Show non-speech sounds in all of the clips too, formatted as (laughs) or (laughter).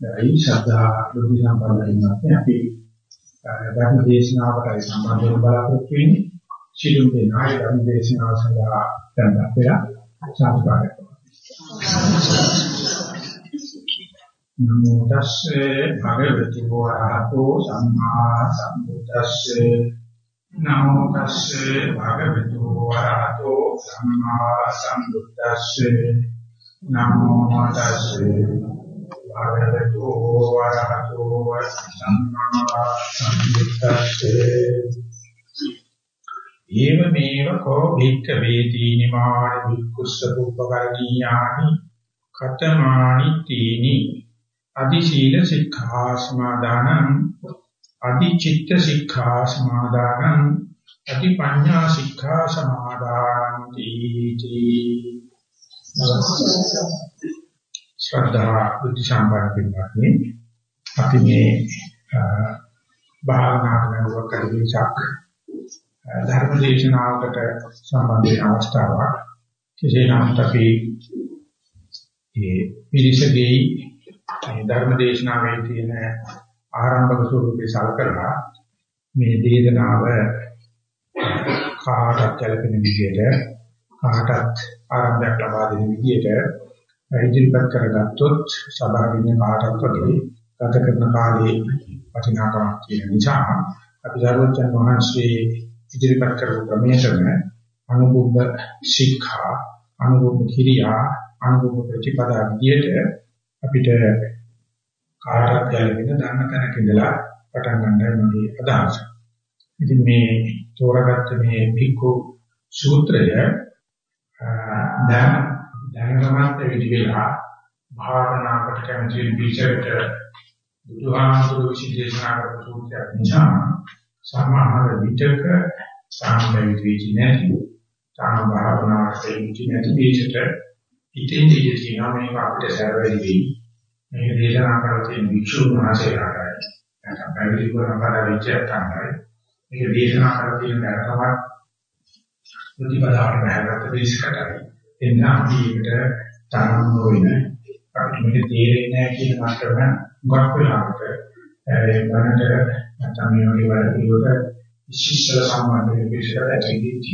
දැයි ශ්‍රද්ධා බුද්ධ සම්පන්නයින්වත් අපි ධර්ම දේශනාවකට සම්බන්ධ වෙන බලාපොරොත්තු වෙන්නේ. සිළුම් දෙනායි ධර්ම දේශනාව සඳහා දැන් අපේලා සාදුකාරය. නමෝ තස්සේ භගවතු වරහතෝ සම්මා සම්බුද්දස්සේ. නමෝ තස්සේ භගවතු වරහතෝ සම්මා සම්බුද්දස්සේ. නමෝ තස්සේ භගවතු වරහතෝ සම්මා සම්බුද්දස්සේ ඒව මේව කෝ භික්ඛ වේදීනි මාන වික්කුස්ස උපකරණීයානි කතමානි තීනි අදි සීල සික්ඛා සමාදානං අදි චිත්ත සික්ඛා සමාදානං අදි පඤ්ඤා සික්ඛා සමාදානං තීති ශ්‍රද්ධා බුද්ධ සම්පන්න පින්වත්නි. අපි මේ භාවනා කරනකොට කලිසක් ධර්ම දේශනාවකට සම්බන්ධ වෙන අවස්ථාවක්. කෙසේ නමුත් අපි මේ පිරිසගේ ධර්ම දේශනාවේ තියෙන ආරම්භක ස්වරූපේ සලකලා මේ දේශනාව කාටත් ගැලපෙන විදිහට කාටත් ආරම්භයක් ලබා දෙන විදිහට ඉදිරිපත් කරගත්තොත් සභාවින කාටත් වගේ ගත කරන කාලේ වටිනාකමක් තියෙන නිසා අපි සර්වඥ වහන්සේ ඉදිරිපත් කරපු ක්‍රමයටම අනුභව ශික්ෂා අනුභව කිරියා අනුභව ප්‍රතිපදා විදිහට අපිට කාටත් ගැලපෙන දන්න තැනක ඉඳලා පටන් ගන්නයි මගේ අදහස. ඉතින් මේ තෝරාගත්ත මේ භික්ඛු සූත්‍රය දැන් දැනගමත් විදිහලා භාවනාවට කැමති විචරට බුදුහාමුදුරු විශේෂනා කරපු සූත්‍රයක් නිසා සමහර විටක සාමවිත වෙච්චි නැති සාම භාවනාවට වෙච්චි නැති විචට ඉතින් ඉතින් මේක අපිට සැරවෙයි වෙයි මේ දේශනා කරලා තියෙන වික්ෂුන් වහන්සේලාටයි නැත්නම් පැවිදි කරනකට විචයන්ටයි මේක දේශනා කරලා තියෙන දැනටමත් ප්‍රතිපදාවට බහැරගත්ත දේශකටයි එන්න අපි ඒකට තරම් නොවන අපිට මේක තේරෙන්නේ නැහැ කියන මාතෘකාව ගොඩක් වෙලාවට ඒ බණට නැත්නම් මේ වගේ වැඩ පිළිවෙලට විශේෂ සම්බන්ධ විශේෂකට ඇතුළත්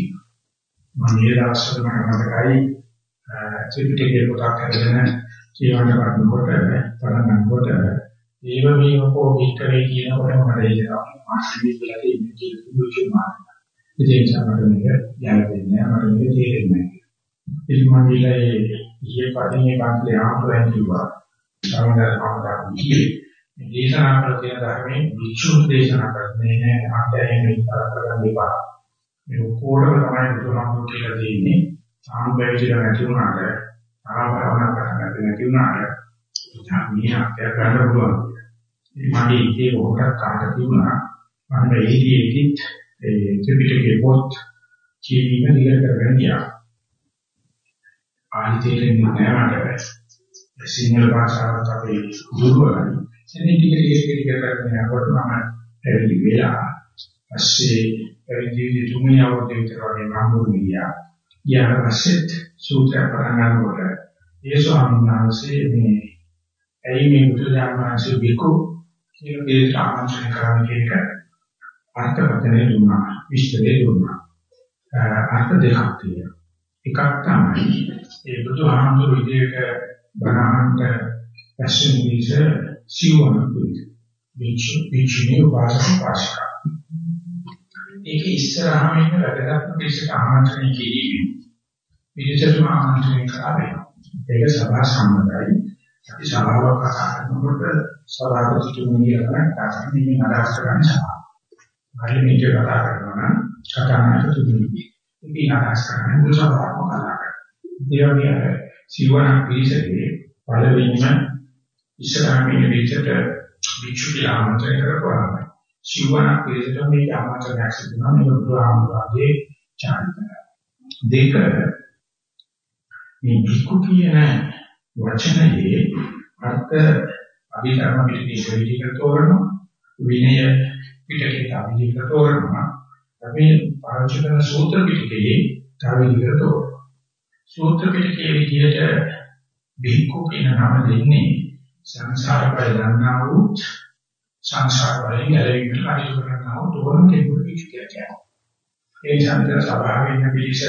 මම මේ දවස්වල මම මතකයි ත්‍රිපිටකයේ පොතක් හදගෙන කියවන්න ගන්නකොට පටන් ගන්නකොට ඒව මේකෝ විස්තරේ කියනකොට මට එනවා මාසිකී කියලා ඉන්නේ කියලා ඉතින් සමහර මේක යන්නේ නැහැ. මට මේක තේරෙන්නේ නැහැ. ඉතින් මම ගිහලා ඒ ඊයේ පදිනේ කාන්තේ ආපුවෙන් කිව්වා සමහර කවදාවත් කියේ මේ දේශනා කර තියෙන ධර්මයේ වික්ෂු දේශනා කරන්නේ නැහැ අධ්‍යයනය විතර කරන්න එපා මේ කොඩම තමයි බුදුහාමුදුරුවෝ කියලා දෙන්නේ සාම්පේක්ෂික නැති වුණාට ආභාවනා කරන්න නැති වුණාට මේ අත්‍ය ගන්න පුළුවන් මගේ ඉතේ ඔකට කාට තිබුණා මම ඒකෙදිත් ඒ ත්‍රිපිටකේ පොත් කියවීම නිර කරගෙන ගියා. ආනිතේන්නේ නැහැ මට සිංහල භාෂාවත් අපේ දුර්වලයි එන්නේ ටික ටික ටික ටික කරගෙන යනකොට මම පැවිදි වෙලා පස්සේ පැවිදි තුන්වෙනි අවුරුද්දේ විතර වගේ මම බුදු ගියා ඊට පස්සෙත් සූත්‍රය පටන් ගන්නකොට ඒ ස්වාමීන් වහන්සේ මේ ඇයි මේ බුදුදානමාංශ බිකු කියන දෙයට ආමන්ත්‍රණය කරන්න කියන එක අර්ථකථනය දුන්නා විශ්ලේෂණය දුන්නා. අර්ථ දෙකක් තියෙනවා. එකක් තමයි ඒ බුදුහාමුදුරු විදියට බණහන්ට පැෂන් වීස සිවණ කුයි විචු විචුනේ වාසක වාසක ඒක ඉස්සරහම ඉන්න වැඩගත් පිළිසක ආමන්ත්‍රණය කිරීම පිළිසකම ආමන්ත්‍රණය කරාවේ. ඒක සභා සම්මතයි අපි සභාව කතා කරනකොට සභාපතිතුමනි කියන තාක්ෂණික අදහස් කරන්න සභාව. හරි මේක කතා කරනවා නම් සටහනකට තුනි. ඉතින් අදහස් කරන්නේ මුල් සභාවම කතා කරනවා. ඒ වගේ සිවණ පිළිසකේ පළවෙනිම ඉස්සරහම ඉන්න විචට විචු කියලා ආමන්ත්‍රණය කරපුවාම සිවණ පිළිසක මේක ආමන්ත්‍රණයක් සිදුනවා මේ බුදුහාමුදුරගේ චාරිත්‍රය. දෙක මේ භික්ඛු කියන වචනයේ අර්ථ අභිධර්ම පිටකේ විදිහට තෝරනවා විනය පිටකේ අභිධර්ම තෝරනවා අපි පාවිච්චි කරන සූත්‍ර පිටකේ තව විදිහට තෝරනවා සූත්‍ර පිටකේ විදිහට භික්ඛු කියන නම දෙන්නේ සංසාර බය දන්නා වූ සංසාර බයෙන් ගැලවීමට කටයුතු කරනවා තෝරන කෙනෙකුට විචු කියලා කියනවා. ඒ ඡන්ද සභාවේ ඉන්න පිළිස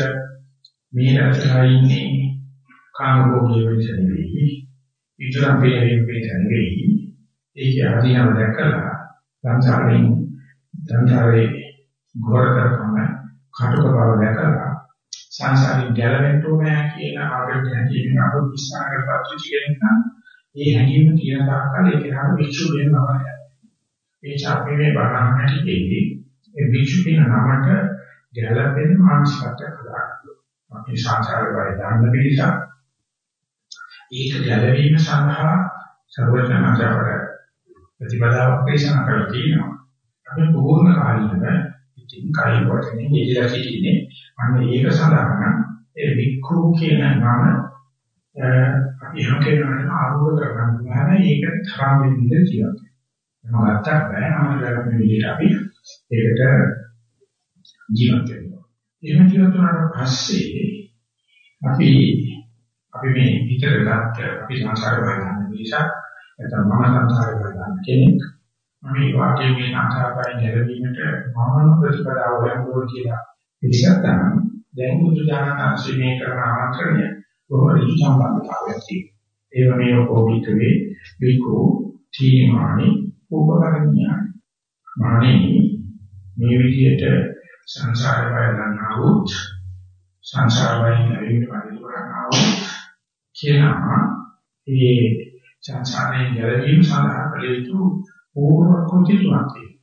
මේ රටේ ඉන්නේ කාමභෝගී වෙච්ච නෙවෙයි. ඉදරම් පිළිවෙල වෙච්ච නෙවෙයි. ඒක අධිනව දැකලා සංසාරයෙන් සංසාරේ ගොර කරපම කටක බව දැකලා සංසාරයෙන් ගැලවෙන්න ඕනේ කියන ආගම හැකියාවෙන් අප විශ්වාස කරපත් කෙනෙක් නම් ඒ හැඟීම කියන තාක්කල් ඒක හරිය වික්ෂු වෙනවා. ඒ චාපේ මේ බණහන් හැටිදී ඒ වික්ෂු කියන නමට ගැලපෙන මානසිකත්වයක් හදාගන්නවා. අපි සංසාරේ වල දාන්න පිළිසක් ඒක ගැලවීම සඳහා සර්වඥාචාර ප්‍රතිපදාවක් දේශනා කරලා තියෙනවා. අපි පූර්ණ කාලීනව ඉතින් කයි වචනේ ඉඳලා සිටින්නේ අන්න ඒක සඳහා ඒ වික්ඛු කියන නම අපි හැමකේම ආරෝධ කරගන්න ඒක තරම් වෙන්නේ කියලා. මම ගත්තා බෑ අමතරව මේ විදිහට අපි ඒකට ජීවත් වෙනවා. එහෙම ජීවත් වුණාට පස්සේ අපි අපි මේ විතර ගත්ත අපි සංසාර බලන්න නිසා නැත්නම් මම සංසාර බලන්න කෙනෙක් මේ වාක්‍යයේ මේ සංසාරයෙන් ගැලවීමට මම ප්‍රතිපදාව හොයන්න කියලා පිළිගත්තා නම් දැන් බුදු දානංශ මේ කරන ආමන්ත්‍රණය බොහෝ ඍජු සම්බන්ධතාවයක් තියෙනවා. ඒව මේ කෝපිතවේ බිකෝ තීමානි උපකරණ්‍යානි. මානේ මේ විදිහට සංසාරය බලන්නා වූ සංසාරයෙන් නැවීමට පරිපූර්ණා වූ කියනවා ඒ සංසාරයෙන් ගැලවීම සඳහා කළ යුතු පූර්ව කෘති තුනක් තියෙනවා.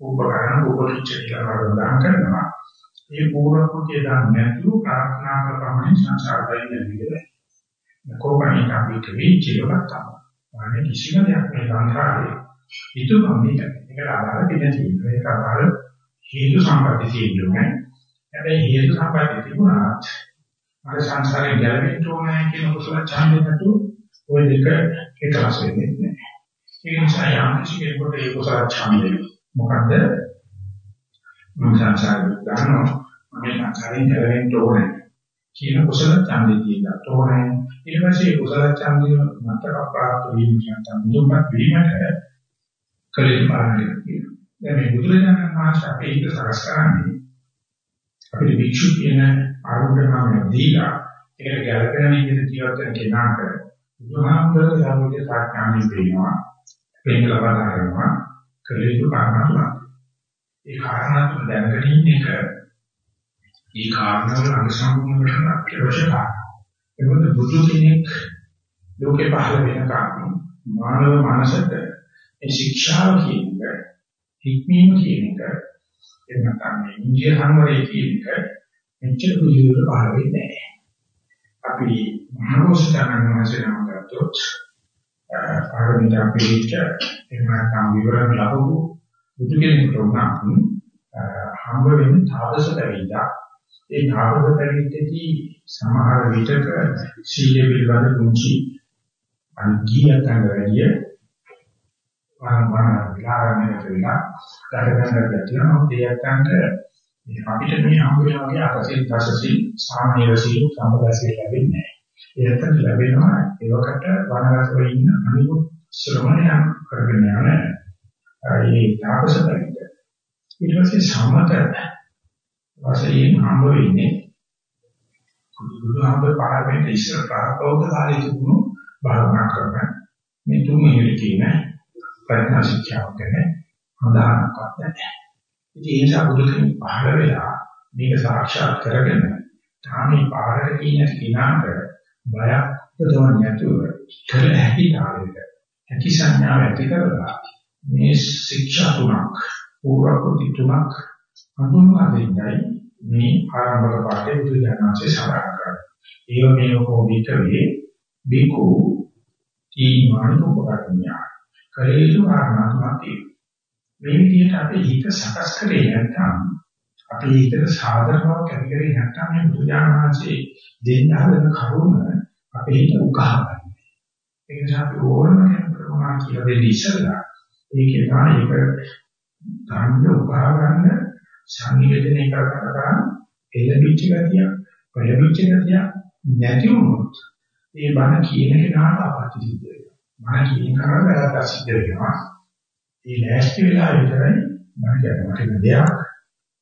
උපකරණ උපරිච්ඡ කියලා වදාන් කරනවා. මේ පූර්ව කෘතිය දාන්න නැතුව ප්‍රාර්ථනා කර ප්‍රමාණය සංසාරයෙන් නැතිවෙන්නේ. කොහොමද අපිට වීචිලවත් තමයි. අනේ කිසිම දෙයක් මේ සංසාරේ හිතුවම මේක ඒකට අදාළ දෙයක් තියෙනවා. ඒක අදාළ හේතු සම්පatti තියෙන්නේ. හැබැයි හේතු සම්පatti තිබුණාත් අර සංසාරයෙන් ගැලවෙන්න ඕනේ කියන කුසල ඡන්දේ නැතුව ওই දෙක එකලස් වෙන්නේ නැහැ. ඒ නිසා යම් කිසි කෙනෙකුට ඒ කුසල ඡන්දේ මොකද මම සංසාරේ ගන්නවා මම සංසාරයෙන් ගැලවෙන්න ඕනේ කියන කුසල ඡන්දේ තියෙනවා. ඕනේ ඊට පස්සේ කුසල ඡන්දේ මතක ප්‍රාප්ත වීම නැත්නම් දුක්ඛ වීමට කලින් පාරණය කියනවා. දැන් මේ බුදුරජාණන් වහන්සේ අපේ හිත සකස් කරන්නේ අපිට වික්ෂු කියන ආරම්භනාමය දීලා ඒකට ගැළපෙන විදිහට ජීවත් වෙන කෙනාට බුදුහාමුදුරුවෝ යාළුවෝ සාක්ෂාණි වෙනවා. පෙන් ලබා ගන්නවා. කලියු කාරණා ඒ කාරණා තුන දැනගෙන ඉන්න එක මේ කාරණාවල අනුසම්පූර්ණ වෙන අවශ්‍ය කාරණා. ඒකත් බුදු කෙනෙක් ලෝකේ පහළ වෙන කාරණා මානව මනසට ඒ ශික්ෂාව කියන එක හික්මීම කියන එක එහෙම නැත්නම් මේ ඉන්දිය සංවරය කියන එක මෙච්චර විදිහට පහළ වෙන්නේ නැහැ. අපි මනෝස්තරණ වශයෙන් ගත්තොත් පාරමිතා පිළිච්ච එහෙම නැත්නම් විවරණ ලැබුණු බුදු කෙනෙකුට උනත් හම්බ වෙන තාපස පැවිද්දා ඒ තාපස පැවිද්දේදී සමහර විටක සීල පිළිබඳ කුංචි අනිත්‍යයන් වැඩිය වරන් විලාරණයට වෙලා ගන්න ගැටියන දෙයයන්ට අපිට මේ හම්බුනේ වගේ අකසින් දසසින් සාමීර සීල සම්පදාසිය ලැබෙන්නේ නැහැ. ඒකට ලැබෙනවා ඒවකට වනගතව ඉන්න අනිකුත් ශ්‍රමණයන් කරගෙන යන ඒ තාපසපරිද. ඊට පස්සේ සමත වශයෙන් හම්බ වෙන්නේ බුදුහාමුදුරුවෝ පාරමිත ඉස්සර ප්‍රාපෝග කාලේ තිබුණු භාවනා කරන මේ තුන් මිනිත් කියන ප්‍රඥා ශික්ෂාව ගැන හදාන්නක්වත් නැහැ. ඉතින් ඒ නිසා බුදු කෙනෙක් පහළ වෙලා මේක සාක්ෂාත් කරගෙන තාමේ පාරට කියන කිනාට බයක් උදවන්නේ නැතුව කළ හැකි තාලෙට හැකි සංඥාව ඇති කරලා මේ ශික්ෂා තුනක් පූර්වකෘති තුනක් හඳුන්වා දෙන්නයි මේ ආරම්භක පාඩේ බුදු දහමසේ සඳහන් කරන්නේ. ඒව මේ කොහොමද බිකු තීමාන උපකරණ්‍යා කලේසු ආරණාත්මක තියෙනවා. මේ විදිහට අපේ හිත සකස් කරේ නැත්නම් අපේ හිතට සාධරතාවක් ඇති කරේ නැත්නම් මේ බුදුජානනාංශයේ දෙන්න හදන කරුණ අපේ හිත උකහාගන්නේ. ඒ නිසා අපි ඕනම කෙනෙකුට මොනවා කියලා දෙන්න ඉස්සෙල්ලා ඒකේ තමයි ඒක ගන්න උකහා ගන්න සංනිවේදනය කරගන්න එළඹිච්ච ගතිය, පෙළඹිච්ච ගතිය නැති වුණොත් ඒ බණ කියන කෙනාට අපත්‍ය සිද්ධ වෙනවා. මම කියන කරා වැරද්දක් සිද්ධ වෙනවා. ඒ ලෑස්ති වෙලා විතරයි මම කියන්නේ මට දෙයක්.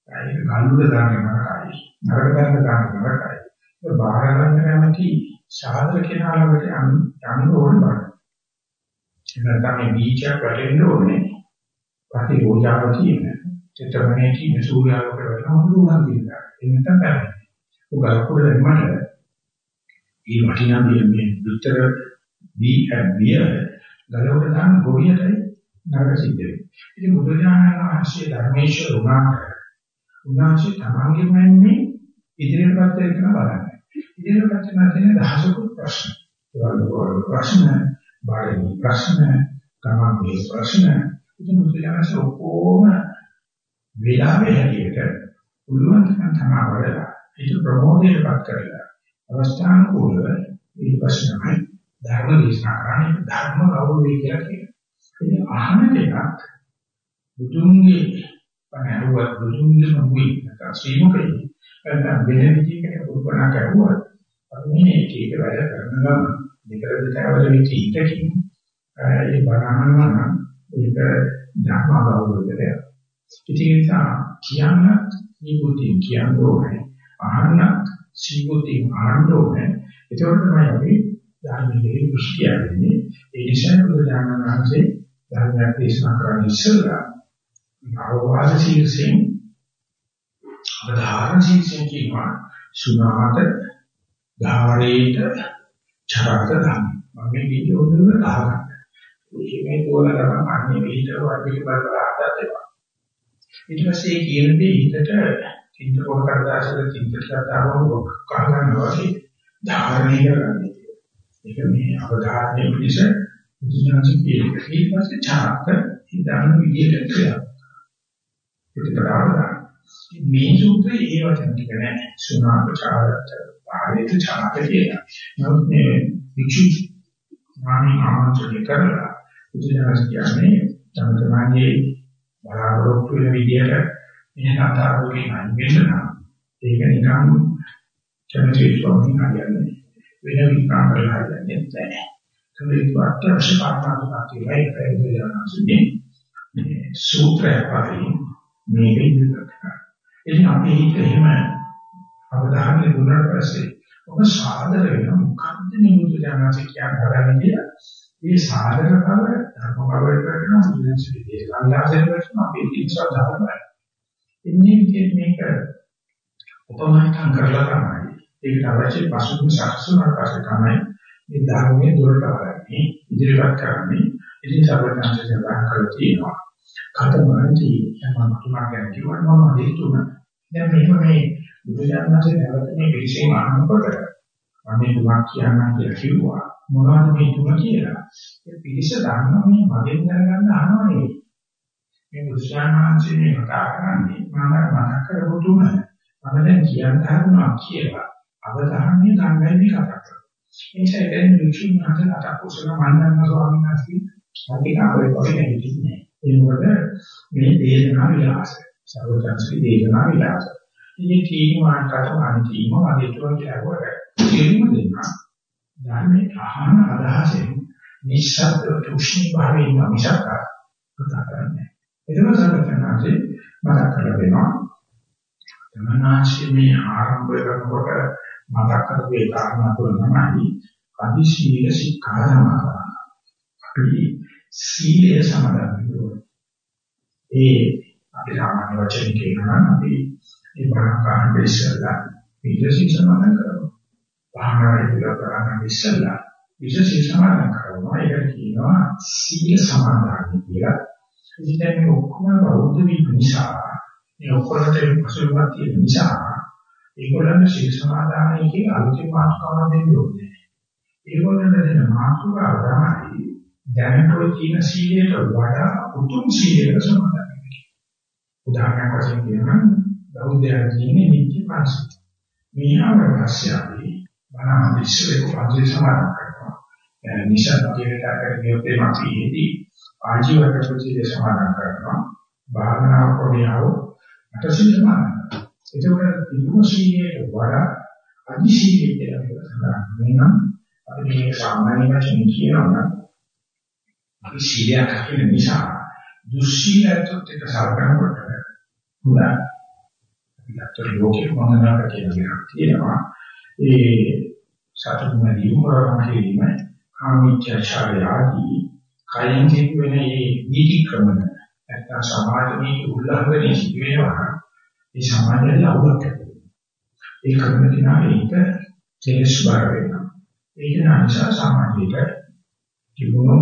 ඒක ගල්ුල දාන්න නරකයි. නරක ගන්න දාන්න නරකයි. ඒක බාහිර ගන්න කැමති සාධක කෙනා ළඟට යන්න ඕන බෑ. නැත්නම් මේ බීජයක් වැටෙන්න ඕනේ. පස්සේ යෝජාව තියෙන. චිත්තමනේ තියෙන සූර්යාලෝක වෙනවා හුරුණා කියලා. ඒ නැත්නම් බෑ. ඔක අකුර දැම්මම මේ වටිනා මේ විතර දී බිය ගලවට දාන ගොවියටයි නරක සිද්ධ වෙන්නේ. ඉතින් බුදුරජාණන් වහන්සේ ධර්මේශ්වර උනාට උන්වහන්සේ තමන්ගේ මන්නේ ඉදිරියටපත් වෙන්න බලන්නේ. ඉදිරියටපත් වෙන තියෙන දහසකුත් ප්‍රශ්න. ඒවල ප්‍රශ්න, බාහිර ප්‍රශ්න, තමන්ගේ ප්‍රශ්න. ඉතින් බුදුරජාණන් ඔක්කොම වේලාවේ හැටියට පුළුවන් තරම් තමයි වඩලා ඒක ප්‍රමෝදයටපත් කරලා අවස්ථානුකූලව ඊට පස්සේ තමයි ධර්ම දේශනා කරන්නේ ධර්ම ගෞරවය කියලා කියනවා. ඉතින් අහන දෙයක් බුදුන්ගේ පණරුවත් බුදුන්ගේ මොහොයි නැත්නම් ශ්‍රීමුකේ නැත්නම් වෙන විදිහකට පුරුපණා කරුවා. මේ එක එක වැඩ කරන ගමන් දෙකද තවල වෙච්ච ඉතකින් ඒ බණහනවා නම් ඒක ධර්ම ගෞරවයද. ඉතින් ඒක කියන්න නිබුද්ධිය කියන්න ඕනේ. අහන්න සීගොතින් අහන්න ඕනේ. ඒකවල තමයි අපි ධර්මයේ දෘෂ්ටිය වෙන්නේ. ඒ නිසා බුදුරජාණන් වහන්සේ ධර්මයක් දේශනා කරන්න ඉස්සෙල්ලා අවවාද ශීර්ෂයෙන් අවධාරණ ශීර්ෂයෙන් කියනවා සුණාත ධාරේත චරත ධම්ම. මම මේ වීඩියෝ වල අහගන්න. මේ තෝරන ගමන් අන්නේ විතර වගේ බලලා හදලා ඊට පස්සේ කියන දේ හිතට චින්ත කොට කරදාසල චින්ත ශ්‍රද්ධාවම කහගන්නවා වගේ ධාරණය කරගන්න. ඒක මේ අවධානය පිණිස බුදුසසුන කියන ඊට පස්සේ ඡාක ඉඳන් විදියට කියලා. ප්‍රතිපදාව මේ සූත්‍රයේ ඒ වචන ටික නෑ සුණාපචාරත පාරිත ඡාක කියලා. නමුත් මේ විචු නාමී ආමන්ත්‍රණය කරලා බුදුසසුන කියන්නේ තම තමන්ගේ බලාපොරොත්තු වෙන විදියට මේ කතාවකින් අන්වෙන්න නම් ඒක නිකන් චරිතය ස්වභාවයෙන් හරියන්නේ වෙන විකාර කරලා හරියන්නේ නැහැ. ඒක අත්‍යවශ්‍ය පාඩමක් කියලා ඒක ප්‍රයෝජනවත් මේ සූත්‍රය පරිදි මේක ඉදිරියට කරනවා. එනිසා අපි හිත එහෙම අවධානය දුන්නාට පස්සේ ඔබ සාදර වෙන මොකද්ද මේ බුදු දහමසේ කියන හදන්නේ කියලා. මේ සාදර බව ධර්ම බවට කරන මුලින්ම සිදුවේ. සංඝාසයෙන් කරන අපේ ඉස්සර ධර්මයි. එන්නේ විදිහට මේක උපමාටම් කරලා තමයි ඒකට අවශ්‍ය පසුබිම සකසුනාට පස්සේ තමයි මේ ධර්මයේ දුරට ආරන්නේ ඉදිරියට කරන්නේ. ඉතින් සර්වඥාන්සේ සඳහන් කරලා තියෙනවා. කතමානති යමම තුමා ගැන කිව්වම මම දෙතුන. දැන් මෙහෙම මේ බුදුසසුනේ නැවත මේ පිළිසෙම අහනකොට මම මේ තුමා කියන්නම් කියලා කිව්වා. මොනවද මේ තුම කියලා? ඒ පිළිස දන්න මේ මගෙන් දැනගන්න අහනව නෙවෙයි. මේ බුදුසසුනේ මේ කතා කරන්නේ මම මතක් කරපු තුම මම දැන් කියන්න හදනවා කියලා අවධානය ගන්නයි මේ කතා කරන්නේ. ඒ නිසා දැන් වික්ෂුන් මහත කතා කුසල මන්දන්න ස්වාමීන් වහන්සේ අපි කාර්යය වගේ හිටින්නේ. ඒ මොකද මේ දේශනා විලාසය. සර්වඥාන්සේ දේශනා විලාසය. ඉතින් කීමාන් කතාවන් කීම වගේ තුන කියවල තේරුම් දෙන්නා. ධර්මයේ අහන අදහසෙන් නිශ්ශබ්ද තුෂ්ණි භාවයෙන් මිසක කතා කරන්නේ. ඒක සර්වඥාන්සේ මතක් කරලා දෙනවා. තමනාශී මේ ආරම්භ කරනකොට මතක් කරපු ඒ කාරණා තුන තමයි අදිශීල ශික්ෂා සමාදන්. අපි සීලය සමාදන් වෙනවා. ඒ අපි සාමාන්‍ය වචන කියනවා නම් අපි මේ බණ කාණ්ඩ ඉස්සලා විදසී සමාදන් කරනවා. භාවනාවේ ඉඳලා කරන්නේ ඉස්සලා විදසී සමාදන් කරනවා. ඒක කියනවා සීල සමාදන් කියලා. ඉතින් මේ ඔක්කොම බෞද්ධ වීම නිසා මේ ඔක්කොලට පසුබිමක් තියෙන නිසා ඒගොල්ලන්ට ශීල සමාදානයේ කියන අලුතින් මාතෘකාවක් දෙන්න ඕනේ. ඒගොල්ලන්ට දෙන මාතෘකාව තමයි දැනටෝ කියන සීලයට වඩා උතුම් සීලයක සමාදන් වෙන්න. උදාහරණයක් වශයෙන් කියනවා බෞද්ධයන් කියන්නේ නිත්‍ය පාසල. මේ අවශ්‍යයි බණ ඉස්සරේ පන්සල් සමාදන් කරනවා. නිසා අපේ කාර්යයේ ප්‍රේමතියේදී ආජීවක ප්‍රතිචාර සමාදන් කරනවා. භාවනාව කොමියව අටසිල් සමාදන් ඒකවල විමුක්තියේ වඩා අදිශීලී කියලා සඳහන් වෙනවා. අපි මේ සාමාන්‍ය වශයෙන් කියනවා නම් අපි සීලයක් රකින්න නිසා දුස්සීලයත් එක්ක සලකනකොට හොඳයි. අපිට ලෝකේ වන්දනා කියන එකක් තියෙනවා. ඒ සතුටුමදී උමරණ කිරීම කාමීච්ඡාචාරය ආදී කයින් කියන මේ නීති ක්‍රමන නැත්නම් සමාජයේ උල්ලංඝනය සිදු වෙනවා. ඒ සමාජයේ අවුලක් ඒ කරන දිනා ඒක කෙලස් බර වෙනවා. ඒක නිසා සමාජයට තිබුණු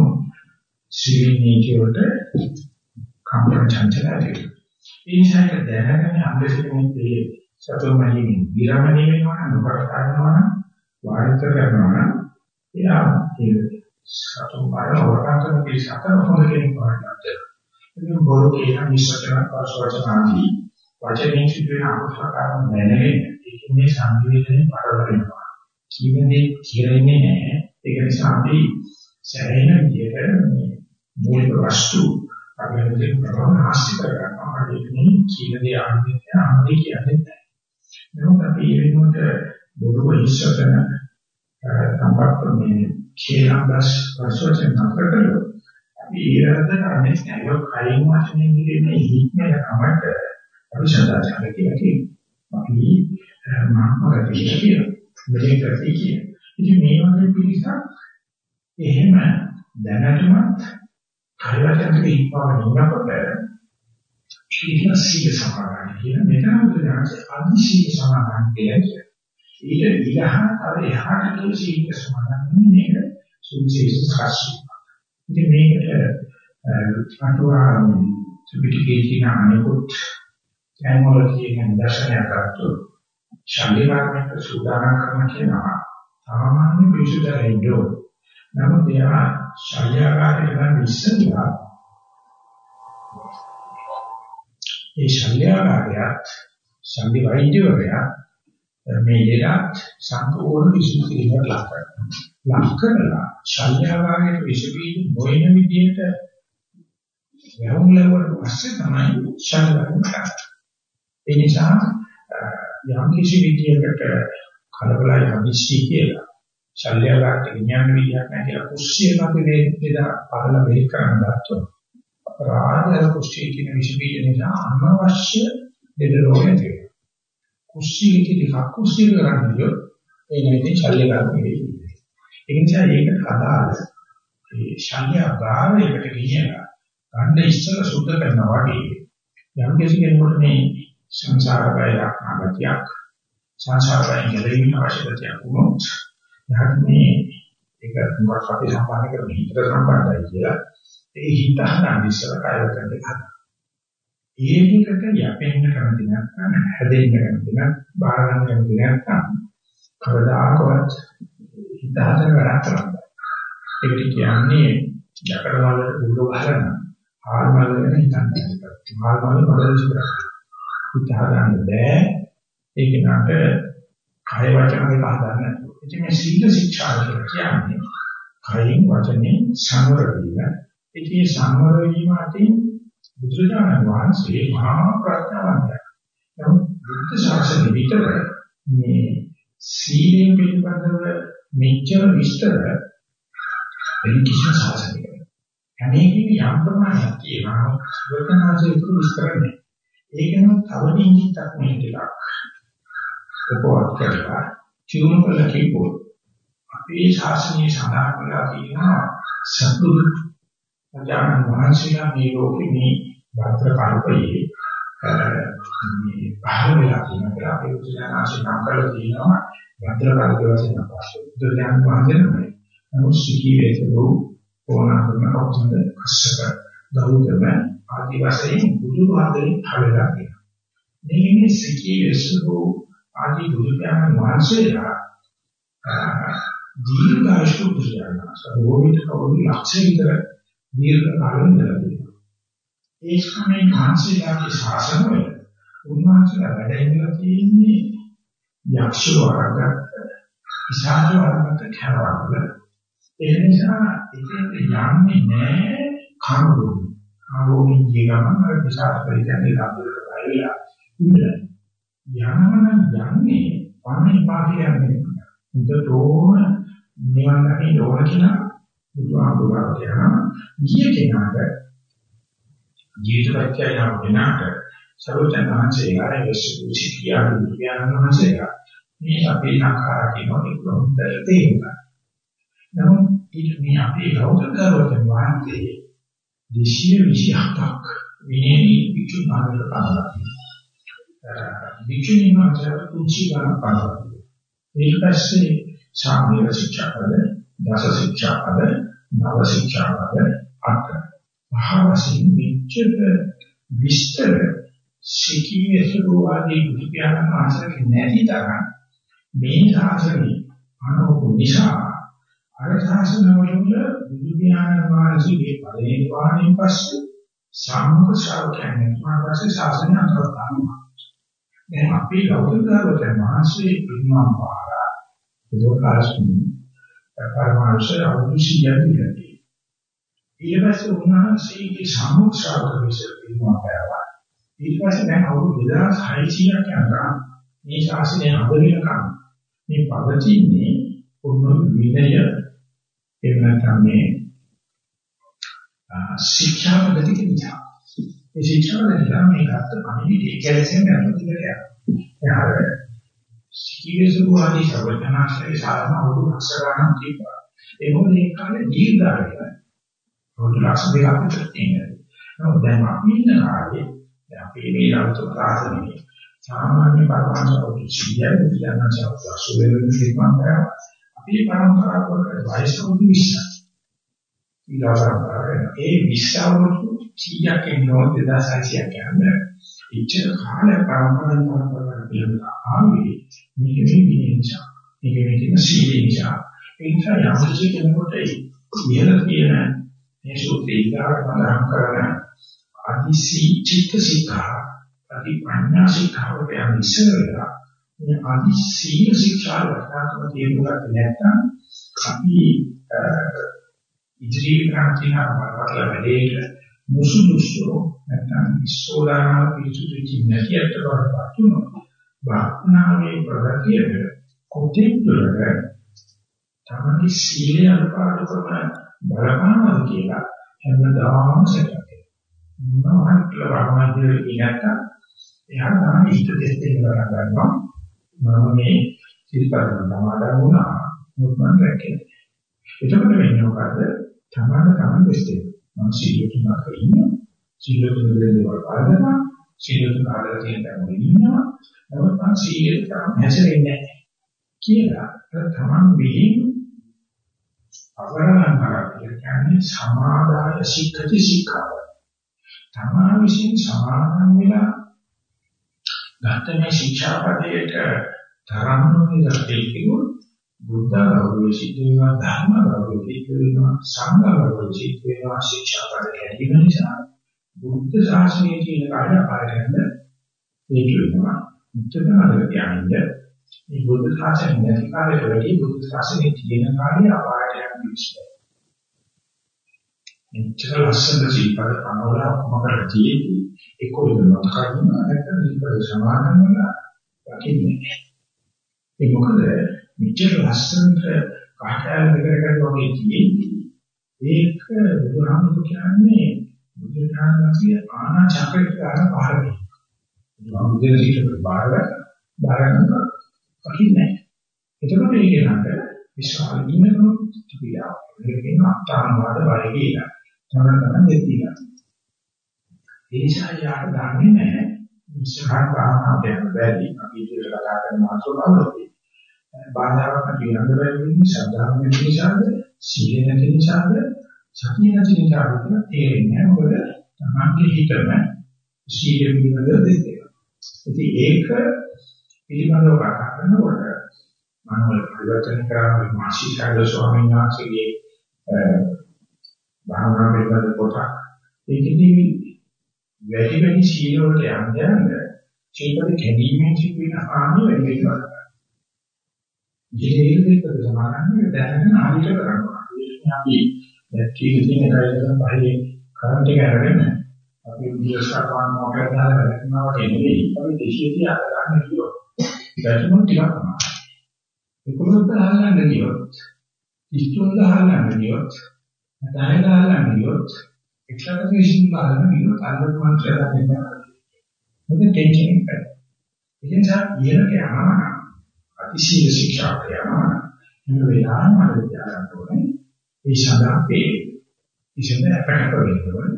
සීල නීති වලට කම්පන චංචල ඇති වෙනවා. ඒ නිසා ඒක දැනගෙන අන්දසිතෙන් මේ සතුටුමයි විරමණය වෙනවා නම් නොකර ගන්නවා නම් වාරිත කරනවා නම් එයා ඒ සතුටුමය වරකට මේ සතර හොඳ කෙනෙක් වඩාත් ඉතින් බොරු කියන නිසචන පස්වචනාදී වචනෙන් සිදුවෙන අනුසකාරම දැනගෙන ඒක මේ සංවේදනයේ පරල වෙනවා. කියන්නේ කියන්නේ නැහැ. ඒක නිසා අපි සැහැණ විදියට මේ මූලික වස්තු අගයන්ගේ ප්‍රබල ආශ්‍රිත කරනවා. ඒක මේ කියන දේ ආන්නේ ආන්නේ කියන්නේ නැහැ. නමුත් අපි ඒ වෙනුවට බොරුව ඉස්සතන සම්පර්කමේ කේලම්බස් පස්වචන නතරකලෝ අපි ඊරද කරන්නේ නැහැ. කයින් වචනෙන් කියන්නේ හික්මන කමට අපි සදාචාර කියලා කියනවා. අපි මානවකතිය කියනවා. මෙලේ කරති කියන. ඉතින් මේ වගේ පිළිසක් එහෙම දැනටමත් කයවචන ඉක්මවන ඉන්නකොට ඒක සීල සමාධි කියන මෙතන බුදුදහමේ අදි සීල සමාධි කියන්නේ. ඊට ඉලහා තව එහාට කියන සීල සමාධි මේක සුවිශේෂ සාක්ෂි. ඉතින් මේකට අටුවා සුපිටිකේ කියන අනිකුත් දැන්වල කියන දර්ශනය කරතු ශරීරාත්මක සූදානම් කරන කෙනා සාමාන්‍ය පිසුදරෙන්දෝ නමුත් එයා ශල්‍යකාරී ගන්න ඉස්සෙල්ලා ඒ ශල්‍යකාරයාත් ශල්‍ය වෛද්‍යවරයා මේ ලෙඩත් සම්පූර්ණ විසුද්ධි කිරීමට ලක් කරනවා. ලක් කරලා ශල්‍යකාරයේ විසුද්ධි නොයන විදිහට යවුම් ලැබුවට පස්සේ තමයි ශල්‍යකාරය කරන්නේ. ඒ නිසා යම් කිසි විදියකට කලබලයි හදිස්සි කියලා ශල්‍යකාරට විඥාන විදියක් නැහැ කියලා කුස්සියම අපි වේදා පහළ වෙහෙ කරන්න ගත්තොත් අපරාධ කුස්සිය කියන විශ්බීජ නිසා අනවශ්‍ය දෙද රෝග ඇති වෙනවා. කුස්සිය කියන කුස්සිය කරන්නේ ඒ නෙවෙයි ශල්‍යකාරක වෙන්නේ. ඒ නිසා ඒකට අදාළ ඒ ශල්‍ය අභාවයකට කියනවා ගන්න ඉස්සර සුද්ධ කරනවා වගේ යම් කිසි කෙනෙකුට මේ සංසාර බයක් නැගතියක් සංසාර බයෙන් ගැලවීම අවශ්‍යතාවයක් වුණොත් යන්නේ ඒක මොකක් අපි සම්පාදනය කරන හිතට සම්බන්ධයි කියලා ඒ හිත හදන්න ඉස්සර කායවලට ගන්න. ඒකකට යැපෙන්න කැමති නැත්නම් හැදෙන්න කැමති නැත්නම් බාර ගන්න කැමති නැත්නම් කවදාකවත් හිත හදන වැඩක් කරන්න. ඒකට කියන්නේ යකඩ වලට උඩ ගහන ආල් මල් වෙන හිතන්නේ. ආල් මල් මොකද කරන්නේ? හිත හදන්න බෑ. ඒක නට කය වචන දෙක හදන්න. ඉතින් මේ සීල ශික්ෂා කියලා කියන්නේ කයින් වචනේ සංවර වීම. ඉතින් සංවර වීම අතින් බුදුරජාණන් වහන්සේ මහා ප්‍රඥාවන්තයි. නමුත් බුද්ධ ශාසනය විතර මේ සීලයෙන් පිළිබඳව මෙච්චර විස්තර වෙන කිසිම ශාසනයක හැමේකම යම් ප්‍රමාණයක් තියෙනවා. බුද්ධ විස්තර නැහැ. ඒකම තව නිමිත්තක් මේ ටිකක් උපවත් කරලා චිරුණු කරලා කියපොත් අපේ ශාසනයේ සඳහන් වෙලා තියෙනවා සතුරු අජාන වහන්සේලා මේ ලෝකේ මේ වත්‍ර කල්පයේ මේ පහළ වෙලා තියෙන කියලා අපේ උදාහරණාශි නම් කරලා තියෙනවා වත්‍ර කල්ප වශයෙන් අපස්සේ බුදුරජාණන් වහන්සේ නමයි නමුත් සිකී වේතෝ ඕනකම කවුරුද කස්සප ගෞතම ආදි වශයෙන් බුදු වහන්සේ පහළලා තියෙනවා. මේ සිකී වේසෝ ආදී බුදු දානන් වහන්සේලා දීර්ඝායුෂ පුරුෂයන් සරෝවිත කවුරු ලක්ෂ විතර දීර්ඝ කාලෙ ඉඳලා තියෙනවා. ඒ සමේ වහන්සේලාගේ ශාසනවල උන්වහන්සේලා වැඩ ඉඳලා තියෙන්නේ යක්ෂව වරකට විසාජව වරකට කරවල. ඒ නිසා ඉතින් යන්නේ නැහැ කරුණු. කරුණු කියනම අර විසාජ පරිදන්නේ ලබුවට බයලා ඉන්නේ. යනවනම් යන්නේ පන්නේ පාටියක් නෙවෙයි. උදේටම නිවන් දකින්න ඕන කියලා බුදුහාමුදුරුවෝ කියනවා ගිය කෙනාට ජීවිතපත්‍ය යන කෙනාට සර්වඥාන්සේලා එවසුසි කියා බුදුරජාණන්සේලා මේ අපේ සංඛාරා කියනවා ඒක හොඳට තේරුණා. නමුත් ඊට මේ අපේ ලෞකික දරුවන් වහන්සේ දේශීය විෂයයක් විනේනි විචුනාරක පාදලා. විචුනි මාතර කුචි ගන්න පාදලා. ඊට පස්සේ සාමීර ශික්ෂා පද, දස ශික්ෂා පද, නව ශික්ෂා පද අට. භාවසින් විචිත විස්තර සිකීවේ සුවාදී බුදු පියාණන් වහන්සේගේ නැති තරම් මේ ශාසනයේ අනෝපු නිසා අර ශාසන වල බුදු පියාණන් වහන්සේගේ පරිණිරවාණයෙන් පස්සේ සම්මුඛ ශ්‍රාවකයන් පස්සේ ශාසනය අන්තර්ගතනවා. දැන් අපි ලෞකිකවතන වහන්සේ පින්නම් පාරා. ඒකකාශුන් පරමාර්ශය අවුෂියන්නේ. ඊළඟට උන්වහන්සේගේ සම්මුඛ ශ්‍රාවක විශ්ව පින්නම් පාරා. ඊට පස්සේ දැන් අවුරුදු 2600ක් යනකම් මේ ශාසනය අබරිණකම් මේ පවතින්නේ උන්නු විනය එහෙම නැත්නම් මේ ශික්ෂා පද්ධති නිසා. ඒ ශික්ෂා පද්ධතිය මේ ගත්ත පණිවිඩය කැලසෙන් යන විදිහට යනවා එහාට සිකීසු ආදී සර්වඥාන්සේ සාරම අවුරුදු ලක්ෂ ගණන් තිබ්බා. ඒ මොකද ඒ කාලේ දීර්ඝායක අවුරුදු ලක්ෂ දෙකක් විතර තියෙනවා නමුත් දැන් අපි ඉන්න කාලේ අපේ මේ ලෞකික ප්‍රාථමික සාමාන්‍ය පරමාර්ථ විශ්ියය කියන චෞද්දාසු වෙන නිර්මාණ කරා. අපේ පරම්පරාව වයස වුදු විශ්වාස ඊළඟට ඒ විශ්වාසවලු 100ක් එන්නෝ 2600ක් යන්නේ? ඉච්ඡා කාල පරම්පරාවෙන් පරම්පරාවට පිළිබඳ ආවේ මේක මේ විනිශ්චය මේක මේ කියන සීලෙන්චා ඒ නිසා යම්කිසි කෙනෙකුට ඉහළ කියන මේ සූත්‍රය ඉදාට සඳහන් කරන අදිසි චිත්ත සිතා අදි ප්‍රඥා සිතාවට යන ඉස්සරලා මේ අදි සීල ශික්ෂා වටාකම තේරුම්ගත නැත්නම් අපි ඉදිරියට කරන වටල වැඩේට මුසුදුසු නැත්නම් ඉස්සෝදාන පිළිසුදු චින්නතියට වඩපත් වුණා. භාවනාවේ ප්‍රගතියට කොටින් දුරට තමයි සීලය අනුපාඩුකම බලපානවා කියලා හැමදාම සැකයක්. මොනවා කියලා වර්ණාදී ඉන්නත් එයා තමයි හිත දෙස්තේ කරලා ගන්නවා මම මේ සිල්පද සමාදන් වුණා මොකක්ද රැකේ එතකොට වෙන්නේ මොකද තමන්න තමන් දෙස්තේ මම සීල තුනක ඉන්නවා. සීල තුන දෙවල් පාදනවා සීල තුන ආදර තියෙන තැන ඉන්නවා. නමුත් මම සීලෙට තරම් හැසිරෙන්නේ නැහැ කියලා තමන් විහිං අවරණ කරා කියන්නේ සමාදාය සික්ඛති සික්ඛාව. තමා විසින් සමාදන් වෙලා ගත මේ ශික්ෂාපදයට තරම් නොවේදකේ කිව්වොත් බුද්ධ ගෞරවය සිද්ධ වෙනවා ධර්ම ගෞරවය සිද්ධ වෙනවා සංඝ ගෞරවය සිද්ධ වෙනවා ශික්ෂාපද කැඩීම නිසා බුද්ධ ශාසනයේ තියෙන කාර්ය අපාරයන්ද ඒක වෙනවා මුචනාරට යන්නේ මේ බුද්ධ ශාසනය නැති කාලයට වැඩි බුද්ධ ශාසනයේ තියෙන කාර්ය අපාරයට යන විශ්වාසය මෙච්චර ලස්සන ජීවිතය පනවල ඔක්කොම කරලා තියෙද්දි ඒක උදේ මතක ගන්නවා නැත්නම් ජීවිත සමාදන් වෙලා වටින්නේ ඒ මොකද මෙච්චර ලස්සනට කාටාල දෙකකට වගේ තියෙද්දි ඒක බුදුහාමුදුරු කියන්නේ බුදුරජාණන්ගේ ආනා චක්‍රයට ගන්න පාරමී බුදුහාමුදුරු සිට බාර බාරකට වටින්නේ එතකොට ඒක නේද විශ්වාස ඉන්නකම තිබිලා කියන අත්තානවාද වගේ කියලා. තමයි තමයි දෙති ගන්න. ඒ නිසා යාට දන්නේ නැහැ භාවනාවට යන්න බැරි. අපි ඉතින් කතා කරන මාතෘකාවලදී බාධාවක් කියන්න බැරි වෙන්නේ ශ්‍රද්ධාව නැති නිසාද, සීල නැති නිසාද, සතිය නැති නිසාද කියලා තේරෙන්නේ නැහැ. මොකද තමන්ගේ හිතම සීල පිළිබඳව දෙන්නේ. ඉතින් ඒක පිළිබඳව කතා කරනකොට මනෝවල පරිවර්තන කරන මාසිකාද ස්වාමීන් වහන්සේගේ භාවනා පිළිබඳ පොතක්. ඒකෙදී වැඩි වැඩි සීල වලට යන්න යන්න චේතන කැඩීමෙන් සිදුවෙන හානිය වැඩි වෙනවා. ජීවිතයක සමානව දැනගෙන හරියට කරනවා. අපි බැටරි එකකින් එකයි පහේ කරන්ට් එක අරගෙන අපි විද්‍යාශාස්ත්‍රවාන් මොකක්ද දාලා වැඩනවා වගේ නෙවෙයි. අපි 230 අර ගන්න කිව්වොත් බැටරි ටිකක් තමයි. 11 දාලා ගන්න කිව්වොත් 33 දාලා ගන්න කිව්වොත් නැතයි ගහලා නියොත් එක්ලට විශ්ින් බලන නියොත් අල්ලපු මනුස්සයලා දෙන්න. මොකද ටෙන්ෂන් එක. ඒ නිසා ඉහළට යනවා අතිශීල ශික්ෂාට යනවා. මේ වෙලාවම මට විචාරන්න ඕනේ. ඒ සඳහා මේ ඉතින් අපට වෙන්නේ.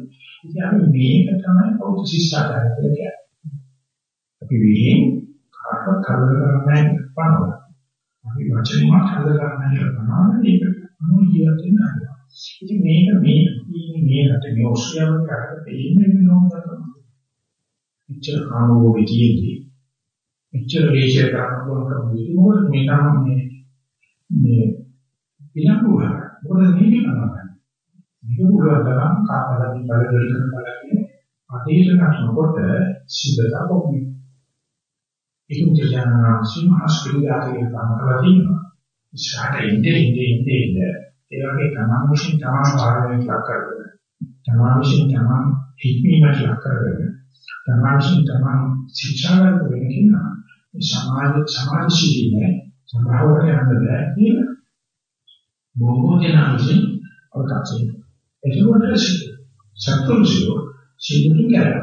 ඉතින් අපි මේක තමයි බෞද්ධ ශිෂ්ටාචාරය කියලා කියන්නේ. අපි මේ කාටවත් කරදර කරන්නේ නැහැ අපි වචනයක් හදලා ගන්න කරනවා ඒක මොන ජීවිත වෙනවා. ඉතින් මේක මේ මේ රට මේ ඔස්ට්‍රේලියාවේ රටක දෙන්නේ නෝනකට. ඉච්ඡා කාමෝ විදියේදී ඉච්ඡා වේශය කරනවා කරන්නේ මොකද මේ තමයි මේ පිළිඹුව මොකද මේක කරන්නේ. මේක උරතරම් කාපලදී බලවල කරන බලන්නේ අතීත කරනකොට සිද්ධතා පොකුයි. ඒක උදේජානනාංශි මහස්කෘතිය කරලා තියෙනවා. ඉස්සරහට ඉන්නේ ඉන්නේ ඉන්නේ ඉන්නේ ඒ වගේ තමන් විසින් තමන් පාරමිත ලක් කරගෙන තමන් විසින් තමන් හික්මීමට ලක් කරගෙන තමන් විසින් තමන් ශික්ෂාගත වෙන කෙනා සමාජ සමාජශීලී සමාවර යන්න බෑ කියන බොහෝ දෙනා විසින් අවකාශය ඒකවල සත්තුන්සියෝ සිදුතු කරා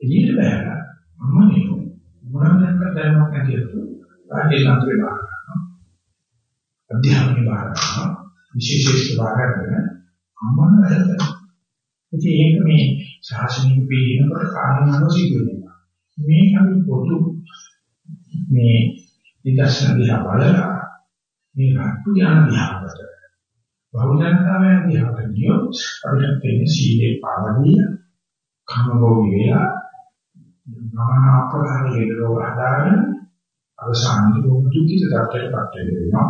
එළියට බෑලා අම්මනේ මොනවාක් දැනමක් නැතිව රාජ්‍ය ලන්ත්‍රේ බාර ගන්නවා. අධ්‍යාපනය බාර ගන්නවා. විශේෂීස්ත බාර ගන්න අම්මන වැඩ කරනවා. ඉතින් ඒක මේ ශාසනික පීඩනකට කාරණාව සිදු වෙනවා. මේ අපි පොදු මේ විදර්ශන දිහා බලලා මේ රාජ්‍ය ඥාන දිහාවට බෞද්ධතාවයන් දිහාට ගියොත් අපිට තේරෙන්නේ සීලේ පාවදිය කමගෝවි වේලා නානා ආකාර ලෙඩරෝ හදාගෙන අවසානයේ දුකිත තත්ත්වයකටපත් වෙනවා.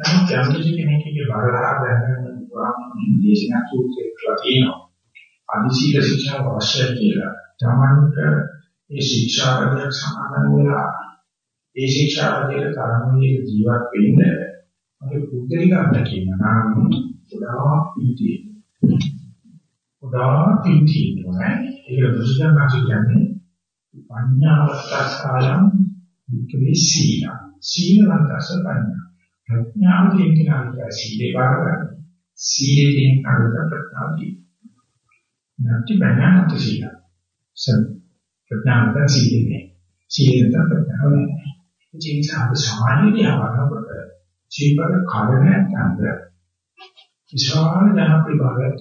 නමුත් යම් කිසි කෙනෙක්ගේ බරලා දැනගන්න පුළුවන් දේශනා සූත්‍රයක් තියෙනවා. අනිසීල ශික්ෂාව අවශ්‍යයි කියලා. තමන්ට ඒ ශික්ෂාවලියක් සමාදන් වෙලා ඒ ශික්ෂාවලියට තරමේ ජීවත් වෙන්න අපේ පුද්ගලික අත්දැකීම නම් උදාහරණ පිටි. උදාහරණ පිටි නෝනේ. ඒක දුෂ්කරණ කියන්නේ පඤ්ඤාවස්ථායම් වික්‍රේ සීල. සීලවන්තස පඤ්ඤා. ප්‍රඥාව කියන කෙනාට සීලේ බාරගන්න. සීලේ කියන කාරක ප්‍රඥාවදී. නැති ප්‍රඥාන්ත සීල. සම් ප්‍රඥාන්ත සීලේ. සීලෙන්ත ප්‍රඥාව නෑ. ඉතින් සාධ සමාධිය යවනකොට ජීවිත කාරණයක් ගන්න විශාල ජන ප්‍රභාවයක්.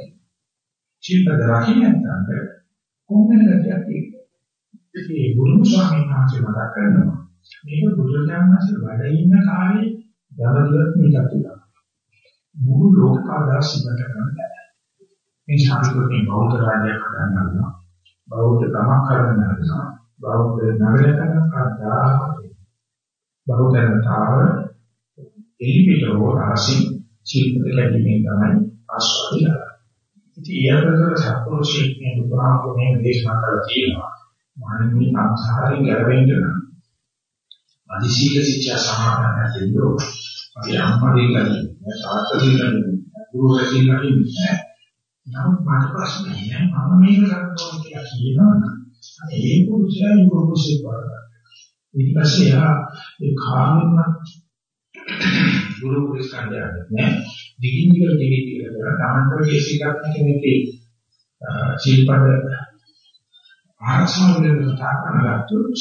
ජීවිත රකින්න ගන්න කොහොමද ගැටියක් ඉතින් ගුරු ස්වාමීන් වහන්සේ මතක් කරනවා මේක බුදුරජාණන් වහන්සේ වැඩ ඉන්න කාලේ දවල්වත් මේක තුලා. මුළු ලෝකාදා සිද්ධ කරන්න බෑ. මේ ශාස්ත්‍රයේ බෞද්ධ රාජ්‍යයක් හදන්නවා. බෞද්ධ ගමක් හදන්නවා. බෞද්ධ නගරයක් හදන්නවා. බෞද්ධතාව එලිපිටෝ රාශි චිත්ත ලැබීමේ තමයි ආස්වාදය. ඉතින් ඊයතර සත්පුරුෂයෙක්ගේ බුදුහාමුදුරනේ දේශනා කරලා තියෙනවා. මානවී සංසාරයෙන් ගැලවෙන්න නම් අදිශීල ශික්ෂා සමාදන් නැතිව අපි අම්මා දෙන්නන්නේ තාත්තා දෙන්නන්නේ ගුරු දෙන්නන්නේ නැහැ. නමුත් මට ප්‍රශ්නේ නෑ. මම මේක කරනවා කියලා කියනවනම් ඒ පුරුෂයා ඒ පුරුෂේ කරා. ඊට පස්සේ යා ඒ කාමෙන් ගුරු පුරුෂයන්ගේ නෑ. දිගින් දිගට දිගින් දිගට කරා. තමන්ට ඒ සිකක් කෙනෙක්ගේ ශීල්පද ආරක්ෂා වෙන කතා කරනකොට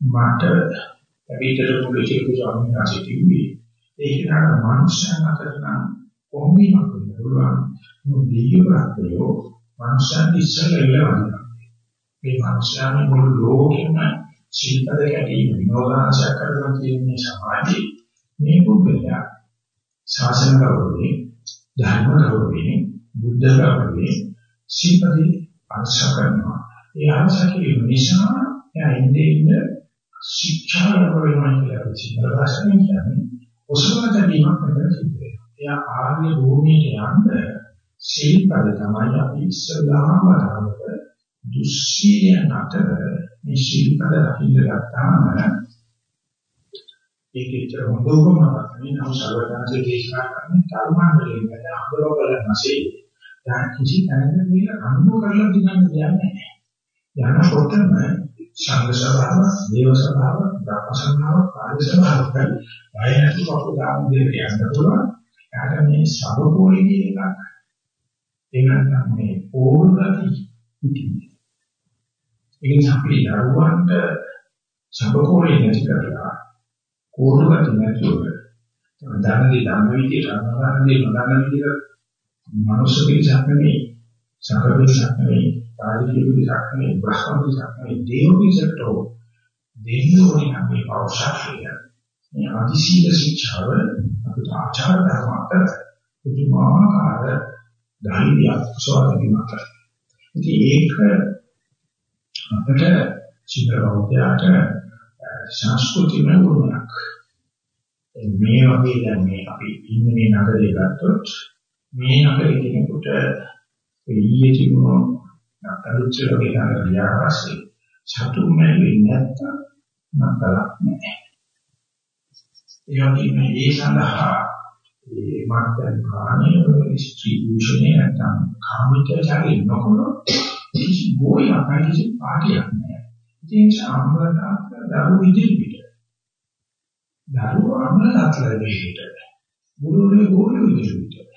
මට විතර පොලිසිය ස්වාමීන් වහන්සේ කිව්වේ ඒක නට මනුෂ්‍යයන් අතර නම් කොහොමද පුළුවන්. මොදීයවරතෝ මනුෂ්‍යයන් ඉස්සෙල්ලා ඉල්ලවන්න මේ මනුෂ්‍යයන් මුළු ලෝකෙම ශිල්පද කැටීම විනෝදාංශ කරනවා කියන්නේ සමාජයේ මේ පුද්ගලයා ශාසන ගෞරවයේ ධර්ම ගෞරවයේ බුද්ධ ගෞරවයේ ශිල්පදී අංශ කරනවා. ඒ අංශ කිරීම නිසා එයා ඉන්නේ ඉන්නේ ශික්ෂා ලැබෙනවා කියලා සිංහල භාෂාවෙන් කියන්නේ ඔසවන තැනීමක් වෙන සිද්ධ වෙනවා. එයා ආර්ය භූමියට යන්න සීල්පද තමයි අපි ඉස්සලාම වරකට දුස්සීය නතර මේ සීල්පද රකින්න ගත්තාම ඒකේ චරමදෝකමක් නෙවෙයි නම් සර්වඥාන්සේ දේශනා කරන්නේ කර්මණ්ඩලයෙන් නැත්නම් අඹරවල නැසෙයි. දැන් කිසි තැනක මේක අනුභව කරලා දිනන්න දෙයක් නැහැ. යනකොටම සංඝ සභාව, දේව සභාව, බ්‍රහ්ම සභාව, කාර්ය සභාව කරයි. බය නැති කවුරු දාන දෙයට යන්න පුළුවන්. එයාට මේ සබකෝලේ කියන එකක් ඒ නැත්නම් මේ ඕල්ගති ඉතින්නේ. ඒ නිසා අපි දරුවන්ට සබකෝලේ නැති කරලා ඕල්ගති නැතුව දන්නදී දන්න විදියට අනවරදී නොදන්න විදියට මනුෂ්‍ය පිටසක් නෙමෙයි සබ පිටසක් නෙමෙයි පාරිජීව පිටසක් නෙමෙයි බ්‍රහ්ම පිටසක් නෙමෙයි දේව පිටසට දෙන්නෝනේ අපි අවශ්‍යයි. මේ අදිශීල ශික්ෂාව අපිට ආචාර ධර්ම අතර පුදුමාකාර ධෛර්යයක් සෝදීමක්. ඉතින් ඒක අපිට චිත්‍රවෝදයාට සංස්කෘතිමය උරුමයක්. මේ වගේ දැන් මේ අපි ඉන්නේ නගරේ ගත්තොත් මේ නගරේ කෙනෙකුට ඊයේ තිබුණු අලුත්සල වේගන ගියාපස්සේ සතුම් වෙන්නේ නැත්තම් නතරක් නැහැ. ඒ වගේම ඒ සඳහා ඒ මාත්‍යන් කාණේ ඩිස්ට්‍රිබියුෂන් එක නැත්නම් කාමිකචාරය නොකොනොත් කිසි ගෝයක් නැති පාටියක් නැහැ. ඉතින් සාම්බරදාත් දරුවෝ ඉදිරියට. දරුවෝ අමලදාතල දෙවිට. ගුරුවරේ ගෝලියෝ ඉදිරියට.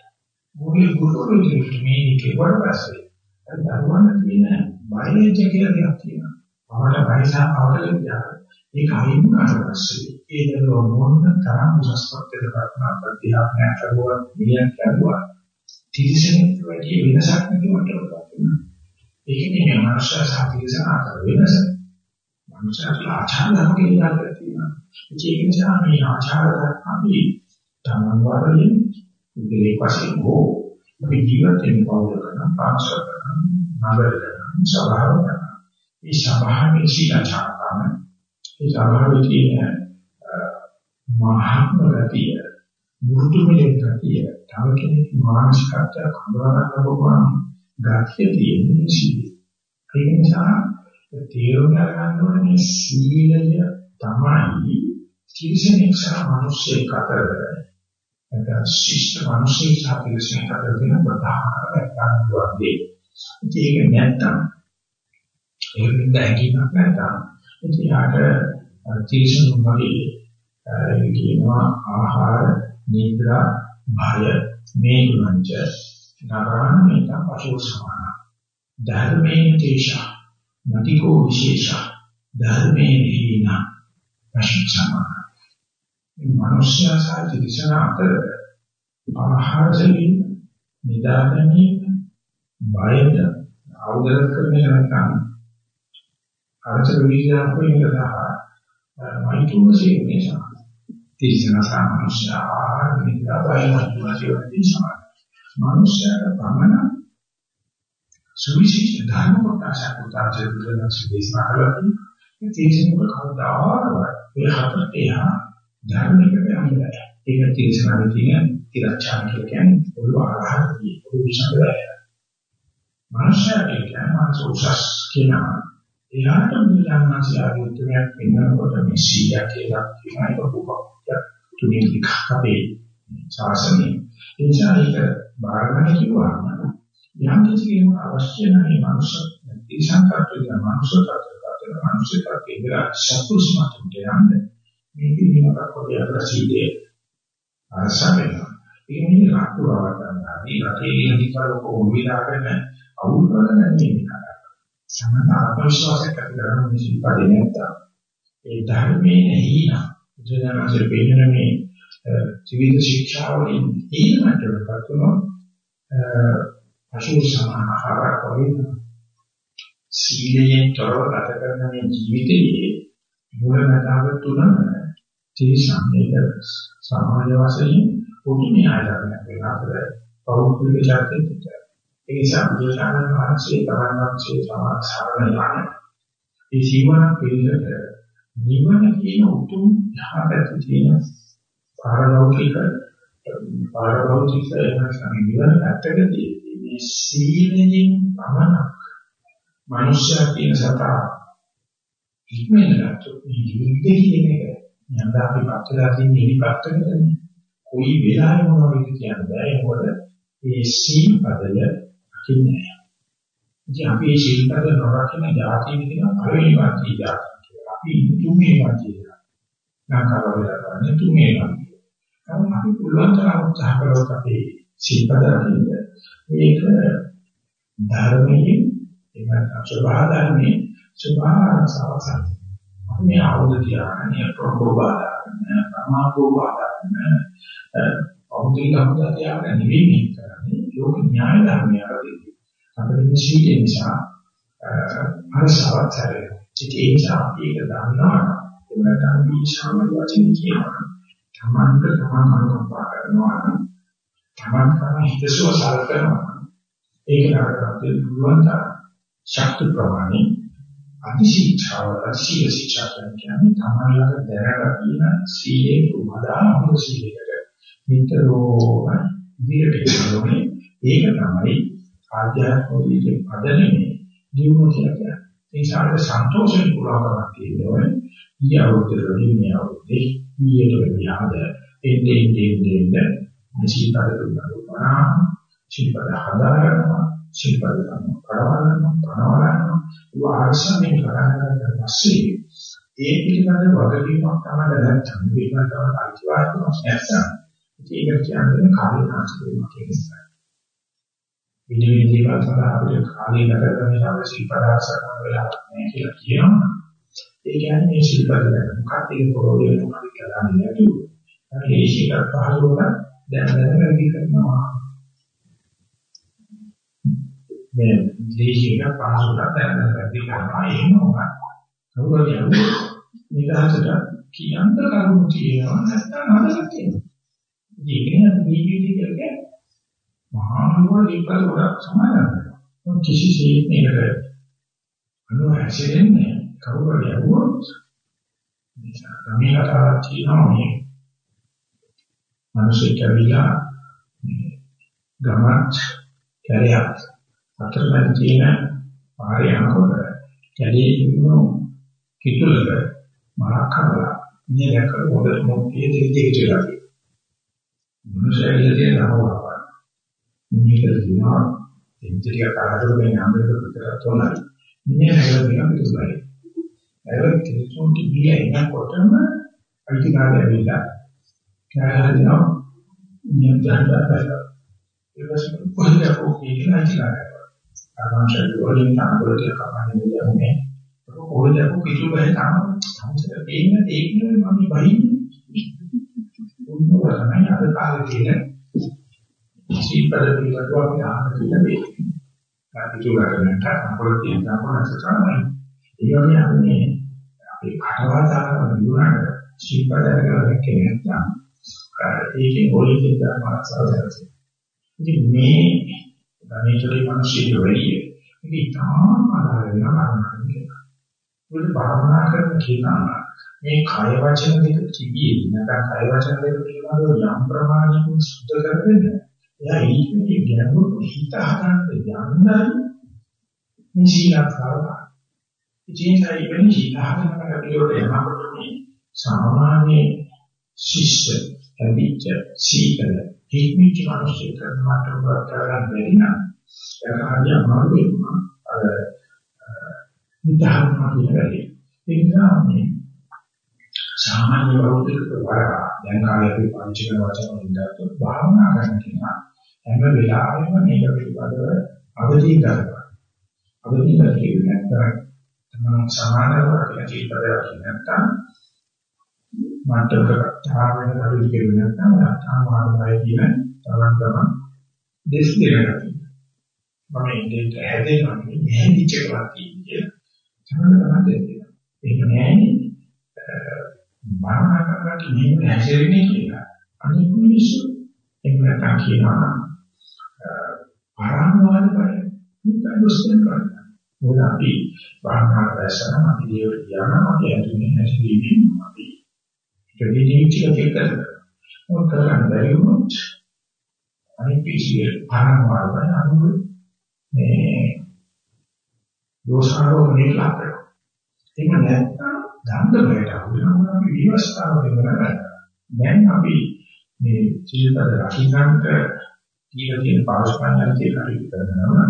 ගෝලියෝ ගුරුවරෝ ඉදිරියට මේ කෙවර පස්සේ දරුවන් තියෙන බයලජ්‍ය කියලා දෙයක් තියෙනවා. අපට බයසා අපට විද්‍යාව. ඒක අයින් වුණාට පස්සේ ඒ දරුවා මොන තරම් උසස්පත් වෙනවද ප්‍රතිහාරණය කරුවා මිනිහන් කරුවා තිරිසනෙක් වැඩි වෙනසක් නැති මට්ටමකට වෙනවා. ඒක නෙමෙයි මනුෂ්‍ය සහ තිරිසන අතර වෙනස. මනුෂ්‍යට ආචාර ධර්ම කියලා තියෙනවා. ඒක නිසා මේ ආචාර ධර්ම අපි තමන් වලින් ඉදිරිය පස්සේ හෝ අපි ජීවිතේ පවුල කරන පාසල කරන නගර කරන සභාව කරන මේ සභාවේ සීලාචාර කරන ඒ සභාවේ තියෙන මහත්ම ගතිය මුරුදු මෙලෙන් ගතිය තව කෙනෙක් මානසිකත්වයක් හඳුනා ගන්න පුළුවන් ගතිය තියෙන සීලය. ඒ නිසා තේරුම් ගන්න ඕනේ මේ සීලය තමයි කිසිමෙක් සහ මිනිස්සෙක් අතර නැත්නම් ශිෂ්ට මිනිස්සෙක් සහ කිසිමෙක් අතර තියෙන ප්‍රධාන ගන්නවා දෙය. ඒක නැත්තම් ඒකෙන් දැකීමක් නැත්තම් ඉතින් යාට තීක්ෂණ වගේ කියනවා ආහාර නිද්‍රා භය මේ ගුණංච නරාණ මේක පශු සමාන. ධර්මයේ තේෂා නතිකෝ විශේෂ ධර්මයේ හීන පශු සමාන. මේ මනුෂ්‍ය සහ තිරිසන අතර ආහාර දෙමින් නිදාගැනීම බයට ආවුදල කරන නැත්නම් අරචක විද්‍යාව කොයින්ද සහ මයිතුම සේවනේ සමාන තිරිසන සාමනුෂ්‍ය ආහාර නිදා බය මයිතුම සේවනේ සමාන මනුෂ්‍යයට පමණ සුවිශේෂ ධර්ම කොටසක් උදාහරණ දෙන්න සිදේශනා කළා මේ තිරිසන කවදාවත් ඒ හතරට එහා ධර්මයකට යන්නේ ඒක තිරිසනාවේ තියෙන තිරච්ඡාන කියලා කියන්නේ පොළොව ආහාරදී පොළොව විශ්වාසය මනුෂ්‍යයෙක් කියන්නේ මනස උසස් කියනවා. එයාට බුදුරජාණන්සේගේ උත්තරයක් වෙනකොට මේ සීය කියලා කියන එක පුපක් තුනේ එකකේ ශාසනය. ඒ නිසා ඒක බාරගන්න කිව්වම යම් කිසි කෙනෙකුට අවශ්‍ය නැහැ මනුෂ්‍ය ඉසංකල්පික මනුෂ්‍ය tattve මනුෂ්‍ය tattve ඉඳලා සතුස් මතට යන්නේ මේක නිමකට පොඩි අරසීදේ අරසා වෙනවා. ඒ කියන්නේ රාකුරවට ගන්නවා රටේ ඉන්න දිකල කොහොමද අවුල් කරගෙන නෙමෙයි සමන ආත්මවිශ්වාසයක් ඇති කරගන්න මේ සිල්පදේ නැත්තම් ඒ ධර්මයේ නැහින බුදුදහමේ පෙන්නන මේ ත්‍රිවිධ ශික්ෂාවලින් ඊමකට පතුනොත් අශු සමාහාරක වගේ සීලයෙන් තොරව ගත කරන මේ ජීවිතයේ මූලමතාව තුනම තීසන්නේක සමාජ වශයෙන් පොදු න්‍යාය ධර්මයක් වෙනවා. අතර පෞද්ගලික චර්ිතය ඒ නිසා බුදුසසුන වහන්සේ තරංගන්සේ සමාසාරණ යන ඒ ජීවන පිළිවෙත නිවන කියන උතුම් යහපත් තියෙන පාරලෞකික පාරලෞකික එනසම නිවන පැත්තකදී මේ සීලයෙන් පමණක් මනුෂ්‍යයා කියන සතා ඉක්මනට මේ ජීවිතේ කියන එක යන්න අපි පස්සලා තියෙන ඉනි පැත්තකදී කොයි වෙලාවෙ මොනවද කියන්න බෑ. මොකද මේ සීල් පදය දකින්නේ නැහැ. ඉතින් අපි මේ ශිල්පද නොරකින જાති විදින පළවෙනි වාක්‍යය જાති කියලා. අපි තුන්වෙනි වාක්‍යය. නාකාරවල කරන්නේ තුන්වෙනි වාක්‍යය. නමුත් අපි පුළුවන් තරම් උත්සාහ කළොත් අපි සිල්පද රකින්න ඒක ධර්මයේ එහෙම ස්වභාව ධර්මයේ ස්වභාව සාවසන් අපි මේ ආවුද කියන්නේ ප්‍රබෝධාන ප්‍රමාදෝපාදාන අවුදින් අපදාතියක් නෙවෙයි මේ කරන්නේ ලෝක න්‍යාය ධර්මය අරදී අපේ මේ සීලේ නිසා අරසවත් හැරෙනවා. ඒ නිසා අපි ඒක දන්නවා එහෙම නැත්නම් මේ සාමාන්‍ය වචන කියනවා තමන්ට තමන් අනුකම්පා කරනවා නම් තමන් තමන් හිතසුව සලකනවා ඒක නරකට පුළුවන් තරම් ශක්ති ප්‍රමාණය අතිශීක්ෂාව සීල ශික්ෂා කියන්නේ තමන් ළඟ දැනග තියෙන සීලේ උපදා අමු සීලයකට නිතරම ඉදිරියට යනෝනේ ඒක තමයි ආධ්‍යාත්මික විදිහේ පදනේ දියුණුව කියලා කියන්නේ. ඒ සාරේ සන්තෝෂයෙන් පුරාකරක් තියෙනවා. ඊය අවුරුද්දේ මේ අවුරුද්දේ ඊයට වැඩියාද එන්නේ එන්නේ එන්නේ මේ සීපද පිළිබඳව ශිල්පද හදාගන්නවා ශිල්පද ගන්නවා කරවනවා කරවනවා ඒ ආශ්‍රමයෙන් කරගෙන පස්සේ ඒ පිළිබඳ වගකීමක් තමයි නැත්නම් පිළිබඳව අයිතිවාසිකමක් නැත්නම් ඒක කියන්නේ කාර්ය නාශ වීමක් කියලා. විනි විනි දේවල් සඳහා අපිට කාලය ගත කරන යාම ශිල්පදාස කරන වෙලාවක් නැහැ කියලා කියනවා. ඒ කියන්නේ මේ ශිල්පද මොකක්ද ඒක පොරොවේ මොකක්ද කියලා නේද? ඒ ශිල්ප පහළොක දැන දැන වැඩි කරනවා. මේ දේශික පහසුට දැන වැඩි කරනවා එහෙම උනත් කවුරුද නිදහසට කියන්න කරුණු තියෙනවා නැත්නම් හදලා තියෙනවා. ඉතින් මේක කියන්නේ මහා නුවණ දීපල ගොඩක් සමානයි. කිසිසේත් මේකට අනුව ඇසෙන්නේ කවුරුද යවුවොත් මේ කතාවක් තියෙනවා මේ මිනිස්සු කැවිලා ගමත් කැරියක් අතරමැද තියෙන පාරේ යනකොට කැලේ ඉන්න කිතුලක මරා කරලා ඉන්නේ දැකලා හොඳ මොකේ දෙවිදේ කියලා කියනවා. මිනිස්සුන්ගේ තියෙන නමවා. මේක දිනවා දෙවිදිය කාටද මේ අම්බෙක විතර තොනයි. මේ හැලෙන්න පිටුබයි. ඒක කිසිම කිවිය එනකොටම අයිතිකාරය ඇවිල්ලා කෑහරිනවා නියම්යන්ට බලලා. ඒක කොහොමද කොහේ කියලා අයිතිකාරය. ආරංශය වලින් තාඹරට කපන්නේ යන්නේ. කොහොමද කිසිම බය තාම සම්සර දෙන්න ඒකනේ මම බයින්නේ. උන්වරණයි අද කාලේ තියෙන සීපද පිළිබඳව අපි ආහන කියලා මේ. කාටිතු ගන්නට අපර තියෙන අපරස තමයි. ඒ වගේ අපි මේ අපේ කටවාදාන විදුණාට සීපද කරගෙන නැත්නම් ඒකේ ඕලිකේ ධර්මසාරය. ඉතින් මේ ධනේශලී මිනිස්සුන්ගේ වෙලිය මේක ඉතාම ආදාය වෙනවා කරනවා කියනවා. මොකද භාවනා කරන කෙනා මේ කය වචන දෙක තිබියේ නැත්නම් කය වචන දෙක පිළිබඳව යම් ප්‍රමාණයකින් සුද්ධ කරගෙන එයා ඊටේ ගැඹුරු හිත හදන්න යන්න මේ ශීලකාරක. ඉතින් ඒ වෙන්නේ ශීලහන කරගියොත් එනකොට මේ සාමාන්‍ය ශිෂ්ට හැදිච්ච සීතල හික්මිච්ච මිනිස්සු කරන මට්ටම කරගන්න බැරි නම් ඒක හරිය අමාරු වෙනවා. අර නිදහස්ම කියන වැඩේ. ඒ නිසා මේ සාමාන්‍ය වරුද්දකට වඩා දැන් කාලේ අපි පාවිච්චි කරන වචන වලින් දැක්කොත් භාවනා කරන කෙනා හැම වෙලාවෙම මේක පිළිබඳව අවදි කරනවා. අවදි කරගෙන නැත්නම් තමන් සමානව කියලා කීපදයක් නැත්නම් මාතෘකාවක් තාවෙන කරුණු කෙරුවේ නැත්නම් ආමාරයි කියන තරම් තමයි දෙස් දෙකක්. මම ඉන්දියට හැදෙනවා නෙමෙයි හැදිච්ච එකක් කියන්නේ. තමයි තමයි දෙන්නේ. ඒක නෑනේ භාවනා කරනකොට නියම හැසිරෙන්නේ කියලා. අනිත් මිනිස්සු එහෙම නැත්නම් කියනවා පරාමාද බය. මේක දුස්සෙන් කරනවා. මොකද අපි භාවනා කරසන අපි දේවට කියනවා අපි ඇතුලේ හැසිරීමෙන් අපි දෙවිදිහට කියලා මොකද කරන්නේ බැරි වුණොත් අනිත් පිළිසිය පරාමාද බය අනුව මේ දෝෂාරෝපණය කරනවා. ඒක නැත්නම් දණ්ඩ වලට අහු වෙනවා අපි විවස්ථාව වෙනවා. දැන් අපි මේ සිල්පද රකින්නට කියලා තියෙන පාරස්පර්ශයන් කියලා හරි කරනවා.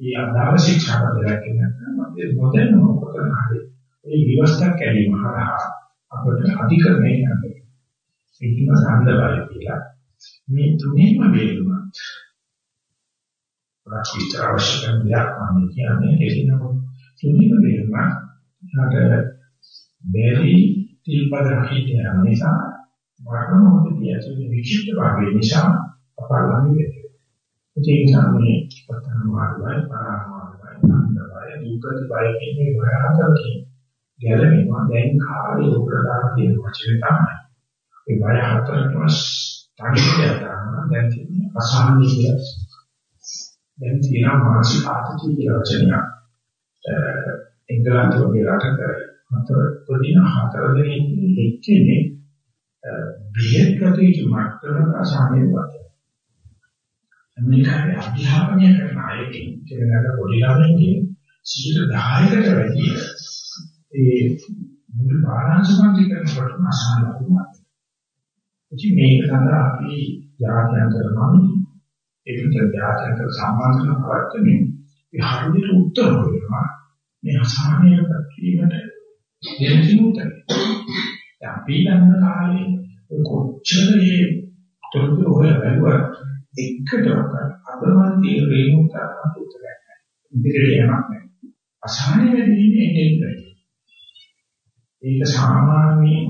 ඒ අදාළ ශික්ෂා පද රැකගෙන අපි මොදෙන් මොකටද හරි. ඒ විවස්ථා කැඩීම හරහා අපට අධිකරණය කරනවා. ඒකම සම්ද බය කියලා. මේ තුනේම වේලුමත් ප්‍රතිචාර අවශ්‍ය කරන දෙයක් මම කියන්නේ එකිනෙක තුනේම වේලුමත් ඊට බැරි තිල්පද රකින්න නිසා වර්ණ මොහොතේ ඇතුළේ විචිත්‍ර භාවය නිසා අපලන්නේ වෙන්නේ. ඒ නිසා මේ පතන මාර්ගය පරාමාර්ගය අන්තරය දුකති බය කියන්නේ වරහතකින් ගැලවෙනවා දැන් කාලේ උපදාන කියන වචනේ තමයි. ඒ බය හතරටම තනියට ගන්න දැන් තියෙන්නේ අසහනීය කියලා. දැන් තියෙන මානසික ආතතිය කියලා වචනයක්. එංගලන්තයේ වගේ රටක හතර පොදින හතර දෙනෙක් එක්කෙනෙක් බෙහෙත් ගත යුතු මට්ටමක අසහනීය වත්. අමරිකාවේ අධ්‍යාපනය කරන අයකින් කියනකට පොඩි ළමයින්ගේ 10%කට වැඩි ඒ මුල් බාලාංශ මන්ත්‍රීකරණයට අසහන ලකුණක්. ඉතින් මේක සඳහා අපි ජාත්‍යන්තර මමින් ඒකට ජාත්‍යන්තර සම්බන්ධන පවත්වමින් ඒ හරියට උත්තර හොයනවා මේ අසහනය පැවීමට දෙන්නේ උත්තරේ. අපි ගන්න කාලේ කොච්චර මේ තොරතුරු හොය බැලුවත් එකටවත් අබමන්තිය රේණුක කරන්න උත්තරයක් නැහැ. ඉදිරියට යන්නක් නැහැ. අසහනය වැඩි වෙන්නේ එන්නේ ඒක සාමාන්‍යයෙන්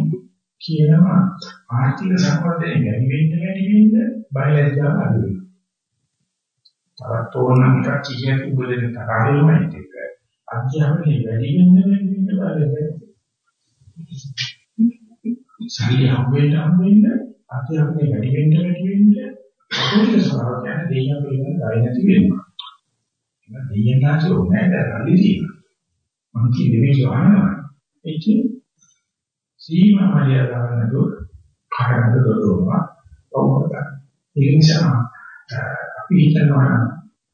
කියනවා ආර්ථික සංවර්ධනය වැඩි වෙන්න වැඩි වෙන්න බයලජ්ජාව අඩු වෙනවා. තවත් ඕනනම් එකක් කිහිප උබලෙන තරහෙමයි ඒක. අධ්‍යාපනයේ වැඩි වෙන්න වැඩි වෙන්න බයලජ්ජාව. ශරීරය හම්බෙන්න හම්බෙන්න අධ්‍යාපනයේ වැඩි වෙන්න වැඩි වෙන්න අපේ ස්වභාවය කියන්නේ දෙයියන් පිළිබඳ බය නැති වෙනවා. ඒක දෙයියන් නැති ඕනේ නැහැ රැලි තියෙනවා. මං කියන්නේ මේ වහනවා. ඒකේ සීමා මර්යාදාවක් නැතුව කායකට දොරවනවා වුණා. ඒ නිසා අපි හිතනවා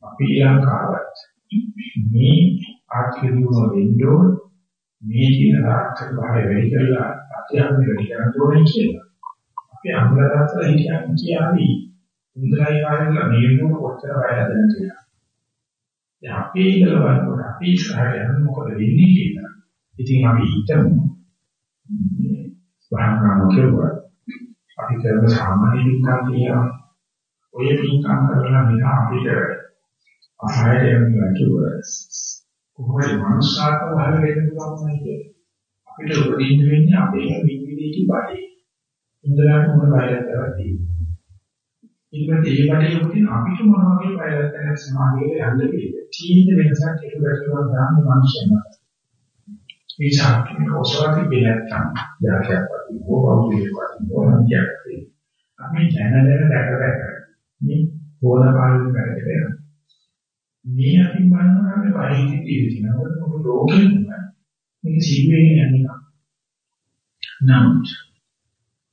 අපි ලංකාවත් මේ ආර්ථික දියුණුව වෙන්න ඕන මේ කියන ආර්ථික භාවය වැඩි කරලා අධ්‍යාපනය වැඩි කරන්න ඕනේ කියලා. අපි අංගලතර හිතන්නේ කියාවි මුද්‍රායි කාර්යලා නියමව කොච්චර වයද කියලා. දැන් අපි ඉඳලා බලනකොට අපි ඉස්සරහට යන මොකද වෙන්නේ කියලා. ඉතින් අපි හිතමු වහනවා කියුවා. අපි කරන සාමාන්‍ය විකාර කියන ඔය පින්කම් කරලා මිස අපිට අහයට යන්නේ කිව්වා. කොහොමද මනුෂ්‍යාත්ම භාවය වෙන්න පුළුවන් කියන්නේ? අපිට උපදින්න වෙන්නේ අපේ විවිධීටි බඩේ. ඉන්ද්‍රයන් මොන බයලක් කරලා තියෙන්නේ. ඊට පස්සේ ඒ වගේ උදින අපිට මොන වගේ පයලත්තන සමාධියට යන්න බැහැ. තීන වෙනසක් ඒක වැටුණා ගන්න මනුෂ්‍යයන්. ඒ ශාක්‍යික ඔසවාදී බෙලත්තන් යාකයක් වගේ ඕවුලේ වගේ ඕනම්යක් අපි දැනගෙන දැක දැක මේ හොල පාලන කරගෙන මේ අපි බලනවා මේ පරිහිතී තියෙනකොට මොකද ලෝකෙම මේක සිද්ධ යන්නේ නමුත්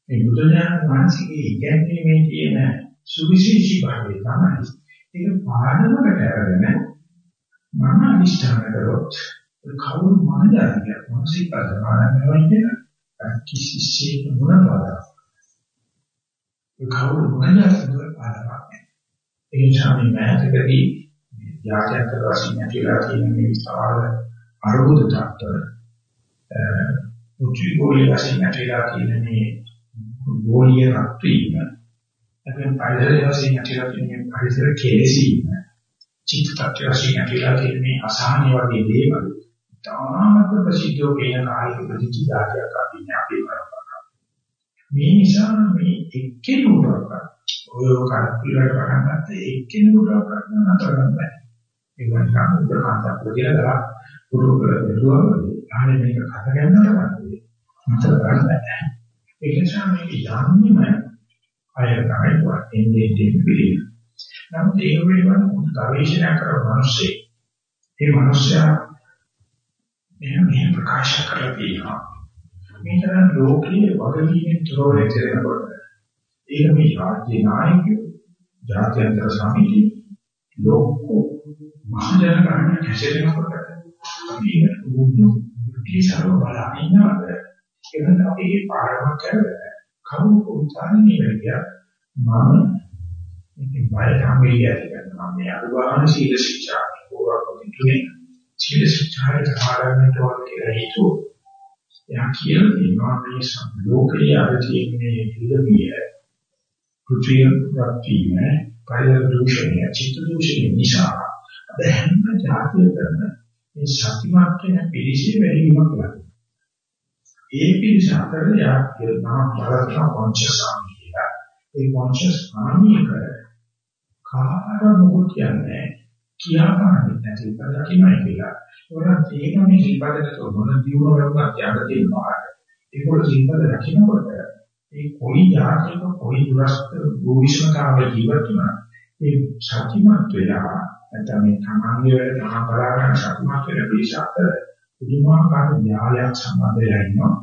මේ බුදුදහම වහන්සේගේ ඉගැන්වීමේ තියෙන සුවිශේෂී භාවය තමයි. ඒක පාඩමකට අරගෙන මම අනිෂ්ඨාන කරොත් කවුරු මානජාතියක් මොනසි පදමානමයි කියන කිසිසේත් මොනවාද? ඒ කවුරු මානජාතියක් පාඩමක් ඒ නිසා මේ මෑතකදී යාත්‍යාන්තර වශයෙන් ඇතිලා තියෙන මේ විශාල අරුබුද තත්ත්ව උචි ගෝලී වශයෙන් ඇතිලා තියෙන මේ ගෝලීය රත් වීම නැත්නම් පරිසරය වශයෙන් ඇතිලා තියෙන පරිසර කෙලෙසීම චිත්ත tattwa වශයෙන් ඇතිලා තියෙන මේ අසහනිය වගේ දේවල් තාමත් ප්‍රසිද්ධ වෙන කායික ප්‍රතිචාරයක් අපි අපේ කරපනවා මේ නිසා මේ එක්කෙනෙකුට ඔය කර්පිලට පටන් ගත්ත එක්කෙනෙකුට කරන්න නතර කරන්න බෑ. ඒ වගේ උදේ කාන්තා ප්‍රතිලදලා පුරු කර දෙලුවා වගේ ආනේ මේක කත ගන්නවට පස්සේ නතර කරන්න බෑ ඒ නිසා මේක යන්නේම අය තමයි එන්නේ එන්නේ පිළිගන්න. නමුත් ඒ වෙලාවට ගවේෂණය කරන මිනිස්සේ ඒ මිනිස්සයා මෙහෙම මෙහෙම ප්‍රකාශ කරලා තියෙනවා. මේ තරම් ලෝකයේ වගකීමෙන් තොරව නැතිවෙනකොට ඒක මේ රාජ්‍ය නායකයෝ ජාත්‍යන්තර සමිතිය ලෝකෝ මහජන ගණන කැසෙනකොට අපි උණු පිළිසරව බලන ඉන්නවද? ඒකට අපි පාරමක් කරලා කවුරු උත්සාහනේ වෙලිය මම මේක බය හැමෙයි ඇති කරනවා. මේ අනුවාන සීල ශික්ෂා පොරක් තුනේ සීල ශික්ෂාට ආරම්භයට වල කියලා හිතුවෝ එයා කියලා තියෙනවා මේ ලෝකයේ අර තියෙන්නේ ඉලවිය පෘථිවිය ප්‍රතිම කාය දූෂණය චිත්ත දූෂණය නිසා අද හැම જાතිය කරන මේ සතිමත් වෙන පිළිසෙ වැඩිවීමක් ලබනවා. ඒ පිළිස අතර යා කියනවා බලතන කොන්ෂස්ාමි කියලා. ඒ කොන්ෂස්ාමිය කර කාර මොකද කියන්නේ කියා ගන්න නැති බලකිනයි කියලා. ඒකට තේම මේ සිල්පදට මොන දියුණුව ලැබුණා ත්‍යාග තියෙනවා. ඒකවල සිල්පද රකින්නකොට ඒ කොයි જાතියක කොයි දුරස්ත භූවිෂමතාව ජීවත් වුණා ඒ සත්‍යමත් වෙලා නැත්නම් මේ තමන්ගේ තමන් බලාගෙන සත්‍යමත් වෙන පිළිසක් පුදුමාකාර ඥානයක් සම්බන්ධ වෙලා ඉන්නවා.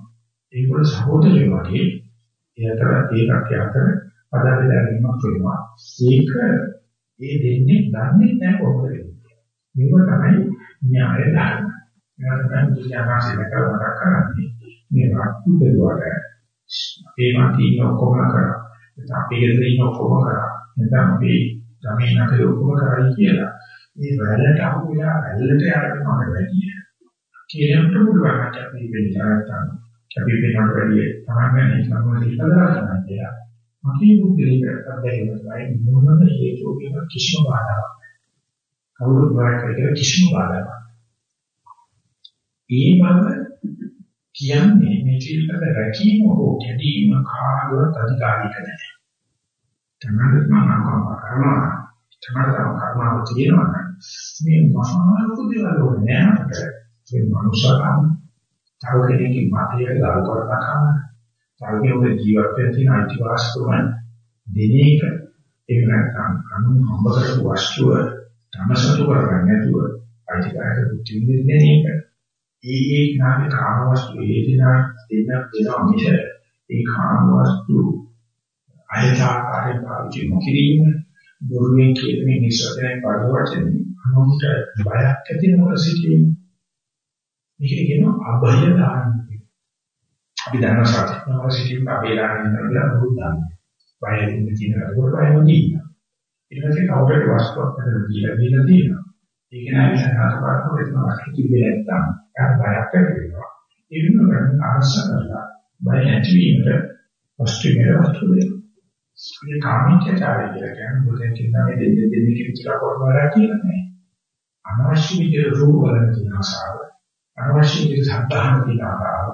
ඒකවල සහෝදරයෝ වගේ එයාතර ඒකක් අතර පදවල ගැනීමක් වෙනවා. ඒක ඒ දෙන්නේ දන්නේ නැහැ කොහොමද? මේක තමයි න්‍යාය ධර්ම. මේවා තමයි බුදුසසුන කරලා කරන්නේ. මේ රත්තු බෙදුවට අපේ මාතී ඔක්කොම කරා. නැත්නම් අපේ ගෙදර ඉන්න ඔක්කොම කරා. නැත්නම් අපේ ගමේ නගරේ ඔක්කොම කරයි කියලා. මේ වැලට අහු වෙලා වැලට යන්න මම වැඩි. කියන්නට පුළුවන් අපි වෙනදාට අපි වෙනකට වැඩි තමයි සම්මත ඉස්සරහට යනවා කියලා. මගේ බුද්ධිලේකට බැහැ මොනම හේතුවකින් කිසිම බාධාවක් නැහැ. කවුරුත් වාරයකට කිසිම බාධාවක්. ඒ බව කියන්නේ මේ පිළිබඳ රැකීම හෝ කැඩීම කාගවත් අධිකාරික නැහැ. තමයි මම අකමා කරනවා. තමයි කර්මාව තියෙනවා නම් මේ මහා ලොකු දේවල් ඕනේ නෑ අපිට. මේ මනුෂ්‍යකම් තව කෙනෙක්ගේ මාතෘකාව දාල් කරනවා. තව කෙනෙකුගේ ජීවත් වෙන තියෙන අයිතිවාසිකම දෙන එක ඒක නැත්නම් අනු හම්බ කරපු වස්තුව තමසතු කරගන්න නැතුව අයිතිකාරක බුද්ධි විදිහේ එක ඒ ඒ ඥානේ කාම වස්තු ඒ දිනා දෙන්න දෙනවා මිස ඒ කාම වස්තු අයථාකාරයෙන් පාවිච්චි නොකිරීම දුර්වෙන් කියන්නේ නිසතෙන් පරවචන අනුන්ට බයක් ඇති නොකර සිටීම. මේක කියනවා අභය දාන. අපි දන්න සත්‍යනවා සිටීම අභය දාන කියලා බුදුන් බයෙන් තියෙන කරවල බයම දිනවා ඊට පස්සේ කවුරුට වස්තුවක් හදලා දීලා දීලා තියෙනවා. ඒක නෑ සහාරපාරක වෙනවා. කිව්වේ නැත්තම්. යාට බයක් ඇති වෙනවා. ඒ වෙනුවෙන් අරස කරලා බය ඇතිවීමට වස්තුවේ වස්තු වෙනවා. මේ කාමීත්‍යචාරය කියලා කියන්නේ බුදුන් කියන මේ දෙන්නේ දෙන්නේ කියලා කොහොමද කියලා නෑ අනවශ්‍ය විදිහට රූප වල තියෙන ආසාව අනවශ්‍ය විදිහට සත්‍යහන තියෙන ආසාව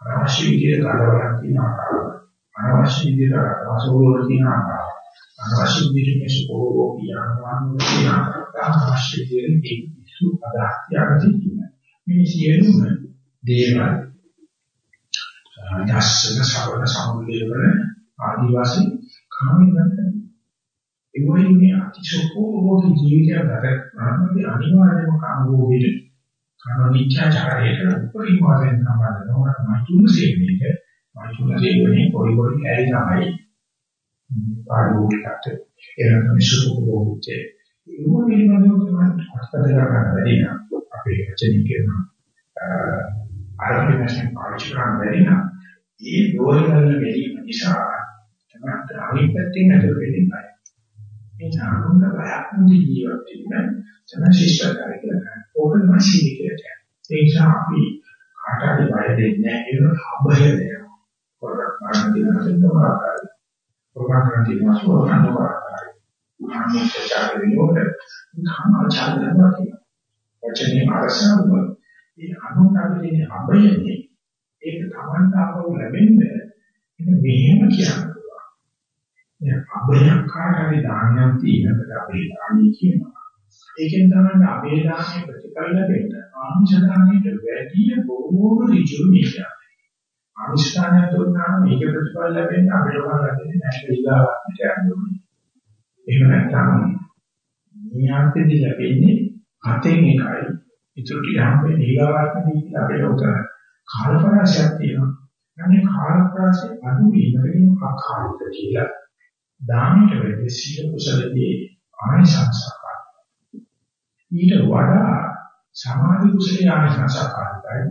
අනවශ්‍ය විදිහට කලවරක් තියෙන ආසාව අනවශ්‍ය විදිහට අසෝල තියෙන ආසාව අනවශ්‍ය විදිහට මේ සුඛෝ කියනවා කියන අවශ්‍ය කියන ඒ සු අදාහ්‍ය යන මේ සියලුම දේවල් දර්ශන ශ්‍රවණ සමුදේ වල ආදිවාසී කාමිකන්ත ඒ වගේ මේ අතිශෝකෝ ජීවිතය ගත කරනදී අනිවාර්යයෙන්ම කාමෝගෙට කාමීච්ඡාචාරයට උපරිම වශයෙන් සම්බන්ධ නොවන මතුන සේවනයේ මතුන සේවනයේ පොඩි පොඩි ඇයි තමයි පාඩුවකට එනකම් සුඛෝපභෝගිතේ ඒක පිළිබඳව තමයි අත්දැක ගන්න බැරි නම් අපේ වචනින් කියනවා ආරම්භයෙන් පාවිච්චි කරන්න බැරි නම් ඒ දෝෂවල වැඩිම නිසා තමයි අනිත් පැත්තෙන් නතර වෙන්නේ නැහැ. මේ නාමක බයක් නෙවෙයි ජීවත් වෙන්න තමයි ශිෂ්ටාචාරය කියලා කියන්නේ. ඕක තමයි සීල කියලා කියන්නේ. ඒ නිසා අපි කාට හරි බය දෙන්නේ නැහැ ඒක අභය දෙනවා. කොරක් මාන දිනන දෙන්නවා. ප්‍රමාණ කරන සෝරන කරායි. මානසිකචාර විනෝද කාමාචාර කරනවා කියනවා. වචනේ අරසාව මේ අනුන්ගේ අභයනේ ඒක තමන්ට ආවෝ ලැබෙන්නේ ඒක මෙහෙම කියන්න පුළුවන්. මේ අභයකාරී දානයක් තියෙනකට අපේ දානි කියනවා. ඒකෙන් තමයි අපේ දානයේ ප්‍රතිඵල ලැබෙන්න ආංශ දානයට වැඩි බොහෝම ඍජු නිකා. අනුෂ්ඨානය දුන්නාම මේක ප්‍රතිඵල ලැබෙන්න අපිට උගන්ලා දෙන්නේ නැහැ ඊගාවක් කියන්නේ. එහෙම නැත්නම් නියන්තදී ලැබෙන්නේ හතෙන් එකයි. ඉතුරු ටික හැමෙන්නේ ඊගාවක්දී කියලා අපිට උතර කාලපරාශයක් තියෙනවා. අනේ කාලපරාශය අඩු වීමකින් අකාලික කියලා දානට වෙන්නේ සීල කුසලදී ආනිසංසකාරයි. ඊට වඩා සමාධි කුසලයේ ආනිසංසකාරයි.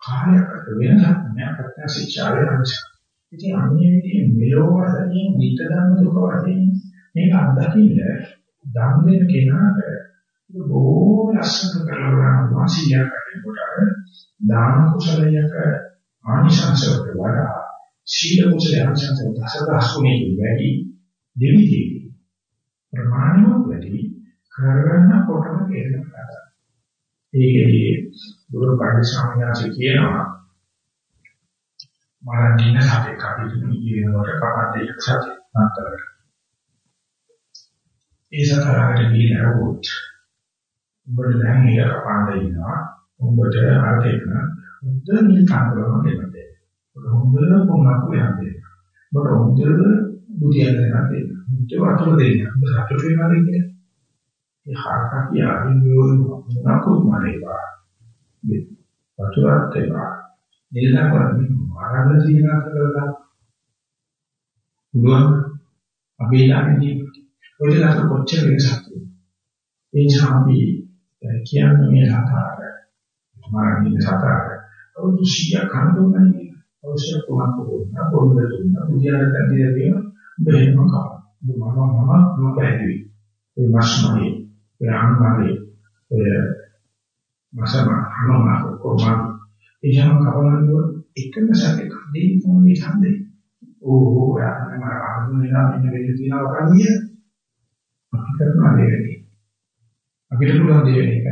කායකට වෙනසක් නෑ ප්‍රත්‍යක්ෂ ශික්ෂාවේ අංශ. ඉතින් අන්නේ විදිහේ මෙලෝ වශයෙන් නිතරම දුක වශයෙන් මේක අත්දකින්න ධම් වෙන කෙනාට බොහෝ ලස්සන කරලා වාසියක් කරනකොට දාන කුසලයක ආනිසංසයට වඩා සීල කුසලයේ ආනිසංසය දසදහස් ගුණයකින් වැඩි දෙවිදී ප්‍රමාණවත් වැඩි කරගන්න කොටම තේරෙන කරා. ඒකේ බුදු පරිසම්ඥාච කියනවා මාර්ගින සාපේ කපිටු ඉගෙනනකොට කපන්නේ සත්‍ය අන්තරට. ඒ සතරකට ගිහින් හරවොත් උඹට දැන් ඒක කපන්න ඉන්නවා. උඹට අර දෙන්න හොඳ නිකාරවම දෙන්නේ. හොඳ කොමක් වෙනදේ. උඹට හොඳ බුදියන් දෙනවා. මුච වතුර දෙන්න. උඹ සතුට වෙනවා කියන්නේ. ඒ හරකා කියන්නේ මොනකෝ මරේවා. වතුරත් ඒවා. නිලදා කරන්නේ මානව ජීවිතය කරලා පුළුවන් අපි ළඟදී ඔය ළඟ කොච්චර වෙනසක් ඒ නිසා අපි කියන්නේ මේ සාකාර මාර්ගයේ සාකාර අවුරුදු 100 කන්දෝනයි අවශ්‍ය කොමක් කොහොමද පොරොන්දු දුන්න. බුදියාට දැදිය වෙන බෙහෙම කා. මම මම මම බැහැවි ඒ මාස්මයි ඒ ආන්මාරේ ඔය මාසම හනම කොමක් එයම කවලන්නේ එකම සැකක දෙයි තමයි ඡන්දේ ඕ ඕ යා මම අහන්නේ නම් ඉන්න වෙලේ තියනවා කන්නේ අපි කරනවා දෙන්නේ අපිට පුළුවන් දේ වෙන එක.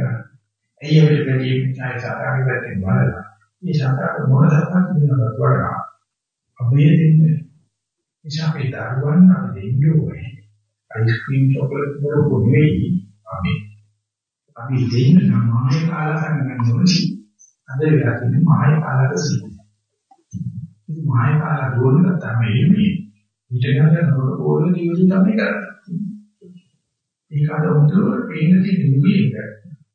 ඇයි අපිට බැරි මේ සාකාරي පැත්තෙන් බලලා මේ සාකාර මොන දක්වත් වෙනවද වඩා අපේ දෙන්නේ. නිසා අපි දරුවන් අපි දෙන්නේ ඕනේ. අයිස්ක්‍රීම් චොකලට් වල නෙවෙයි අපි අපි දෙන්න නම් මාය කාලා ගන්න ඕනේ. අද වෙලා තියෙන්නේ මාය කාලාට සිද්ධ. ඉතින් මාය කාලා දුවන තමයි මේ ඊට ගන්න නෝර ඕන දියුණු තමයි කරන්නේ. ඒක අද උන්ට පේන තියෙන මුලින්ක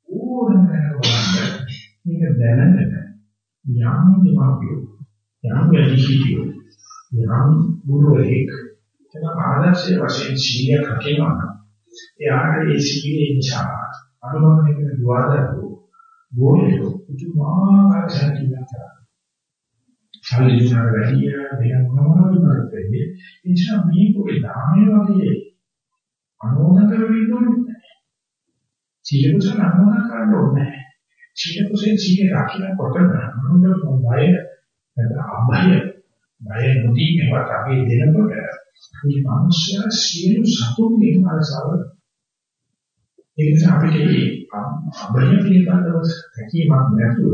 ඕනම දැනග බලන්න මේක දැනගෙන යම් දෙමාපියෝ යම් වැඩිහිටියෝ යම් ගුරුවරයෙක් තන ආදර්ශයේ වශයෙන් සීය කකිනවා එයාට ඒ සීයේ නිසා අනුමත කරන දුවදරු බෝලෝ උතුමාකාර සැකීමක් සල්ලිසාර වැඩි වෙන මොනවද කරන්නේ? ඒ නිසා මේ පොඩි දාමේ වගේ අනුමත කරගෙන ඉන්නෝනේ. සීල කුසල අනුමත කරන්න ඕනේ. සීල කුසල සීල රකින්නකොට අනුමත බය අභය බය නොදී මේවට අපි දෙනකොට මේ මිනිස්ය සියලු සතුන්ගේ අරසාව ඒ නිසා අපිට මේ අභය පිළිබඳව හැකියාවක් නැතුව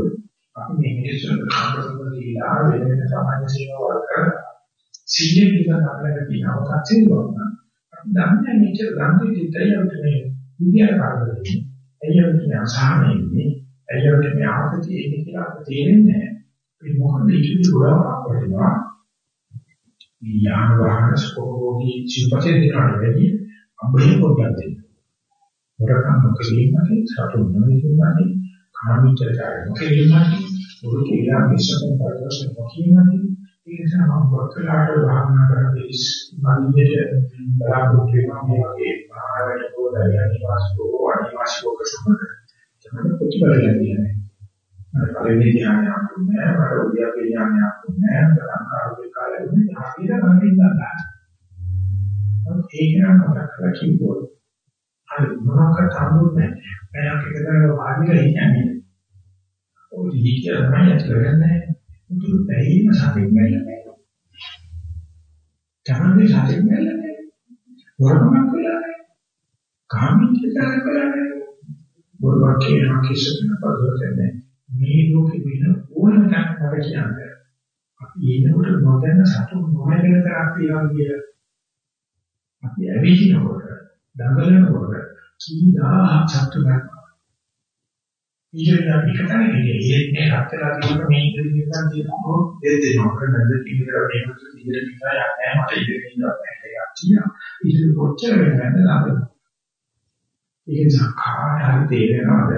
අපි මේ මිනිස්සුන්ට සම්පූර්ණයෙන්ලා වෙන වෙන සමාජ සේවාවල් කරලා සීල පිළිබඳව අපිට තියෙන අවකාශය වුණා දන්නේ මෙච්චර ළඟ ඉතිරියට මේ විද්‍යා කාර්යවලදී ඇයියොත් මේ අසහනෙන්නේ ඇයියොත් මේ ආපතිය එන්නේ කියලා අපට තේරෙන්නේ නැහැ. මේ මොකද ඉතිරියට අපරිණා මේ යාන වාහන ස්කෝපී ජීවිතේ දිනන වෙදී අබේ පොඩ්ඩක් මොරකම් කෙලින්මනේ සතුන් නොවේමනේ කාමීතරය කෙලින්මනේ ඔරු කියලා විශ්වයෙන් පරිවර්තන නොකියන්නේ ඒ නිසා මම වක්කලාට භාවනා කරන්නේ මනියට බලාපොරොත්තු වෙනවා මේ වගේ ආහාරයට පොදයි අනිවාසිකෝ අනිවාසිකෝ කසුමද තමයි ප්‍රතිඵල ලැබෙන්නේ. අර පළවෙනි ධ්‍යානය අඳුන්නේ අර උද්‍යාපේ ධ්‍යානය අඳුන්නේ ලංකාවේ කාලේ මේ හරියට ගන්න ගන්නවා. ඒක නම් මතක් කරලා කිව්වොත් අර මොනකට අඳුන්නේ මම එකතරම් වාඩිලා ඉන්නේ. ඔය දීකිය තමයි ඇතුළේ මුතු බැහිම සතෙක් නැල්ලන්නේ. තමන්ගේ සතෙක් නැල්ලන්නේ. වරමක් වෙලා නැහැ. කාමීච්ඡාර කරලා නැහැ. බොරුවක් කියනවා කිසිම පදවතන්නේ. මේ ලෝකෙ වෙන ඕනම තැනක කියන්නේ. අපි එනකොට නොදැන සතුන් නොමැලෙන තරක් තියනවා කියලා. අපි ඇවිදිනකොට දඟලනකොට කී දහහක් සතුන් ගන්නවා. ඊට පිටතන ඉන්නේ මේ හතරලා තියෙන මේ ඉදිරියෙන් තියෙනවා දෙද දෙනවා කරනද ඉතින් මේක ඉදිරියට නිකන් යන්නේ මට ඉදිරියට ඉන්නවා එකක් තියෙනවා ඉතින් කොච්චර වෙනවද ලාභ ඒක නිසා කාය හරි තේරෙනවද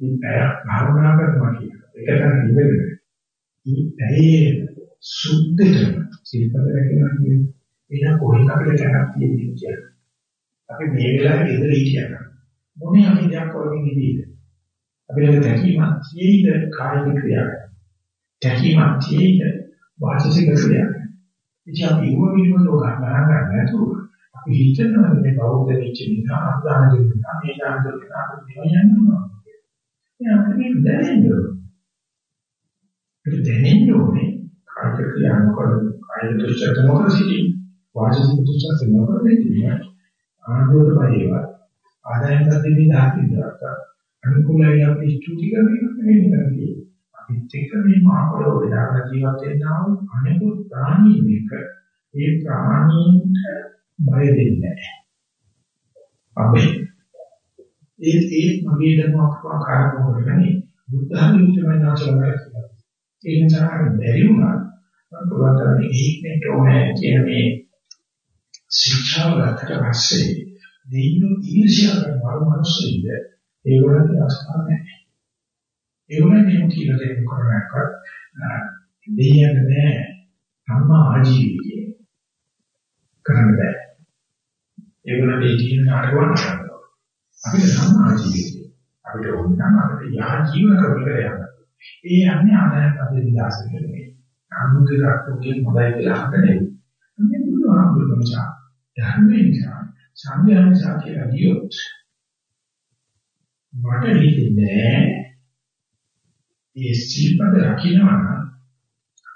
මේ පැය භාවනා කරනවා කියන එක තමයි ඉවෙන්නේ මේ පැයේ සුද්ධතම සිල්පද රැකගෙන කියන්නේ එන කොහෙන් අපිට කරක් තියෙන්නේ කියලා අපි මේ වෙලාවේ ඉඳලා හිටියනම් මොනේ අපි දෙයක් කරමින් ඉඳීද අපිට දැකීමක් තියෙයිද කායික ක්‍රියාවක්. දැකීමක් තියෙයිද වාචික ක්‍රියාවක්. ඉතින් අපි වුණිනු ලෝකනා ගන්න නැතුව අපි හිතනවා මේ බෞද්ධ වෙච්ච නිසා අදාන දෙන්නා මේ දාන දෙන්නා නිවයන්නවා. එයා අපිට දැනෙන්න ඕනේ. අපිට දැනෙන්න ඕනේ කායික ක්‍රියාවක් කායික දුෂ්චර්ත නොකර සිටී. වාචික දුෂ්චර්ත නොකර සිටී. ආන්දෝලන වේවා ආදායම් දෙන්නේ නැහැ කියලා අනුකූලයි අපි ස්තුති කරගෙන නෙමෙයි කරන්නේ අපිත් එක්ක මේ මාපරෝ වෙලාවට ජීවත් වෙනා වූ අනෙකුත් ප්‍රාණීන් එක ඒ ප්‍රාණීන්ට බය දෙන්නේ නැහැ අපි ඒ ඒ මගේ ධර්ම අපකාරක වෙන්නේ බුද්ධ ධර්ම විතරයි නැචලමයි කියලා. ඒ නිසා බැරි වුණා මම පුරාතන ඒකෙන්ට ඕනේ කියන මේ ශික්ෂාව ගන්නට පස්සේ දෙයින් ඊර්ෂ්‍යා කරන මනුස්සයෙක්ද ඒගොල්ලන්ට අවස්ථාවක් නැහැ. ඒගොල්ලන් එහෙම කියලා දෙන්න කරනකොට දෙයියන් නෑ සම්මා ආජීවය කරන්න බෑ. ඒගොල්ලන් ඒ කියන නාටකවල කරනවා. අපිට සම්මා ආජීවය අපිට ඕන නම් අපිට යා ජීවන ක්‍රමයකට යන්න. ඒ යන්නේ ආදායම් පදේ විලාසෙට නෙමෙයි. අනුන්ගේ රටෝගේ මොදයි කියලා හදන්නේ. මේ බුදුහාමුදුරුවෝ නිසා ධර්මයේ නිසා සංඥා නිසා කියලා ගියොත් මට හිතෙන්නේ මේ සිල්පද රකින්නවා නම්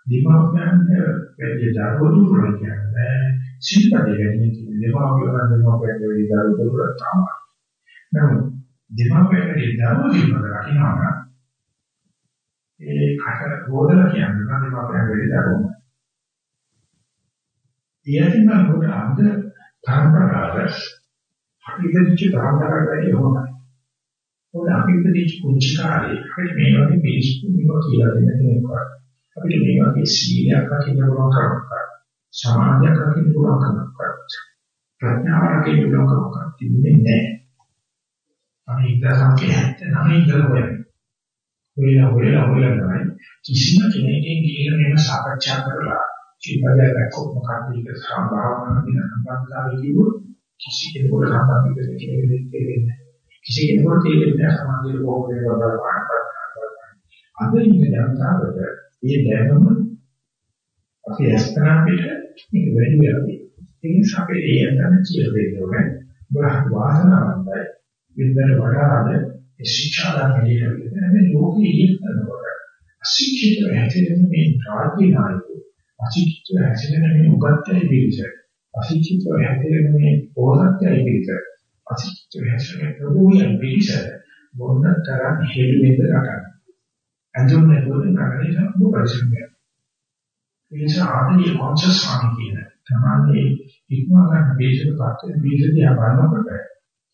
දෙමාපියන්ට වැඩි දරුවෝ කියන්නේ සිල්පදේ වැඩි කියන දෙමාපියන් දෙමාපියන් වැඩි දරුවෝ තමයි. නමුත් දෙමාපියන්ගේ දරුවෝ සිල්පද රකින්නවා නම් ඒ කට ගෝදලා කියන්නේ දෙමාපියන් වැඩි දරුවෝ. ඊයටින් මම අද පරම්පරාව අපිට පරම්පරාවයි හොමයි. මොකද අපි ඉපදිච්ච කුංචි කාලේ අපිට මේ වගේ පිළිස්තු මේවා කියලා දෙන්න කෙනෙක්වත් අපිට මේ වගේ සීලයක් රකින්න පුළුවන් කමක් සමාධියක් රකින්න පුළුවන් කමක් ප්‍රඥාවක් රකින්න පුළුවන් කමක් තිබුණේ නැහැ. අපි ඉතින් සංකේත ඉඳලා හොයන්නේ. හොයලා හොයලා හොයලා තමයි කිසිම කෙනෙක්ගෙන් කියලා මේව සාකච්ඡා කරලා ජීවිතයක් දැක්කොත් මොකක්ද ඒක සම්භාවනා වෙන සම්බන්ධතාවය කිව්වොත් කිසි කෙනෙකුට සම්බන්ධ වෙන්නේ කිසි කෙනෙකුට තේරෙන්නේ නැහැ සමාජයේ කොහොමද බලපාන අද ඉන්න ජනතාවට මේ දැනුම අපි අස්තනා පිට මේක වැඩි වෙලා තියෙනවා ඒ නිසා අපි ඒ යන කියලා දෙන්න ඕනේ බරහ වාසනාවන්තයි විතර වඩා අද ශික්ෂා දාන්නේ මේ ලෝකයේ ඉන්නකොට අශික්ෂිත හැදෙන මේ රාජ්‍ය නායකයෝ අශික්ෂිත හැදෙන මේ උගත්යයි පිළිස අශික්ෂිත හැදෙන මේ පොහොත්යයි පිළිස අශික්ෂිත හැදෙන ප්‍රභූයන් පිළිස මොන තරම් හේතුවෙන්ද රටන අඳුන්නේ දුන්නේ නැගලේ සම්පූර්ණ පරිශ්‍රමය ඒ නිසා ආදී කොන්ෂස් ස්වාමී කියන තමයි ඉක්මවා ගන්න බේසක පත් බේසදියා බලනකොට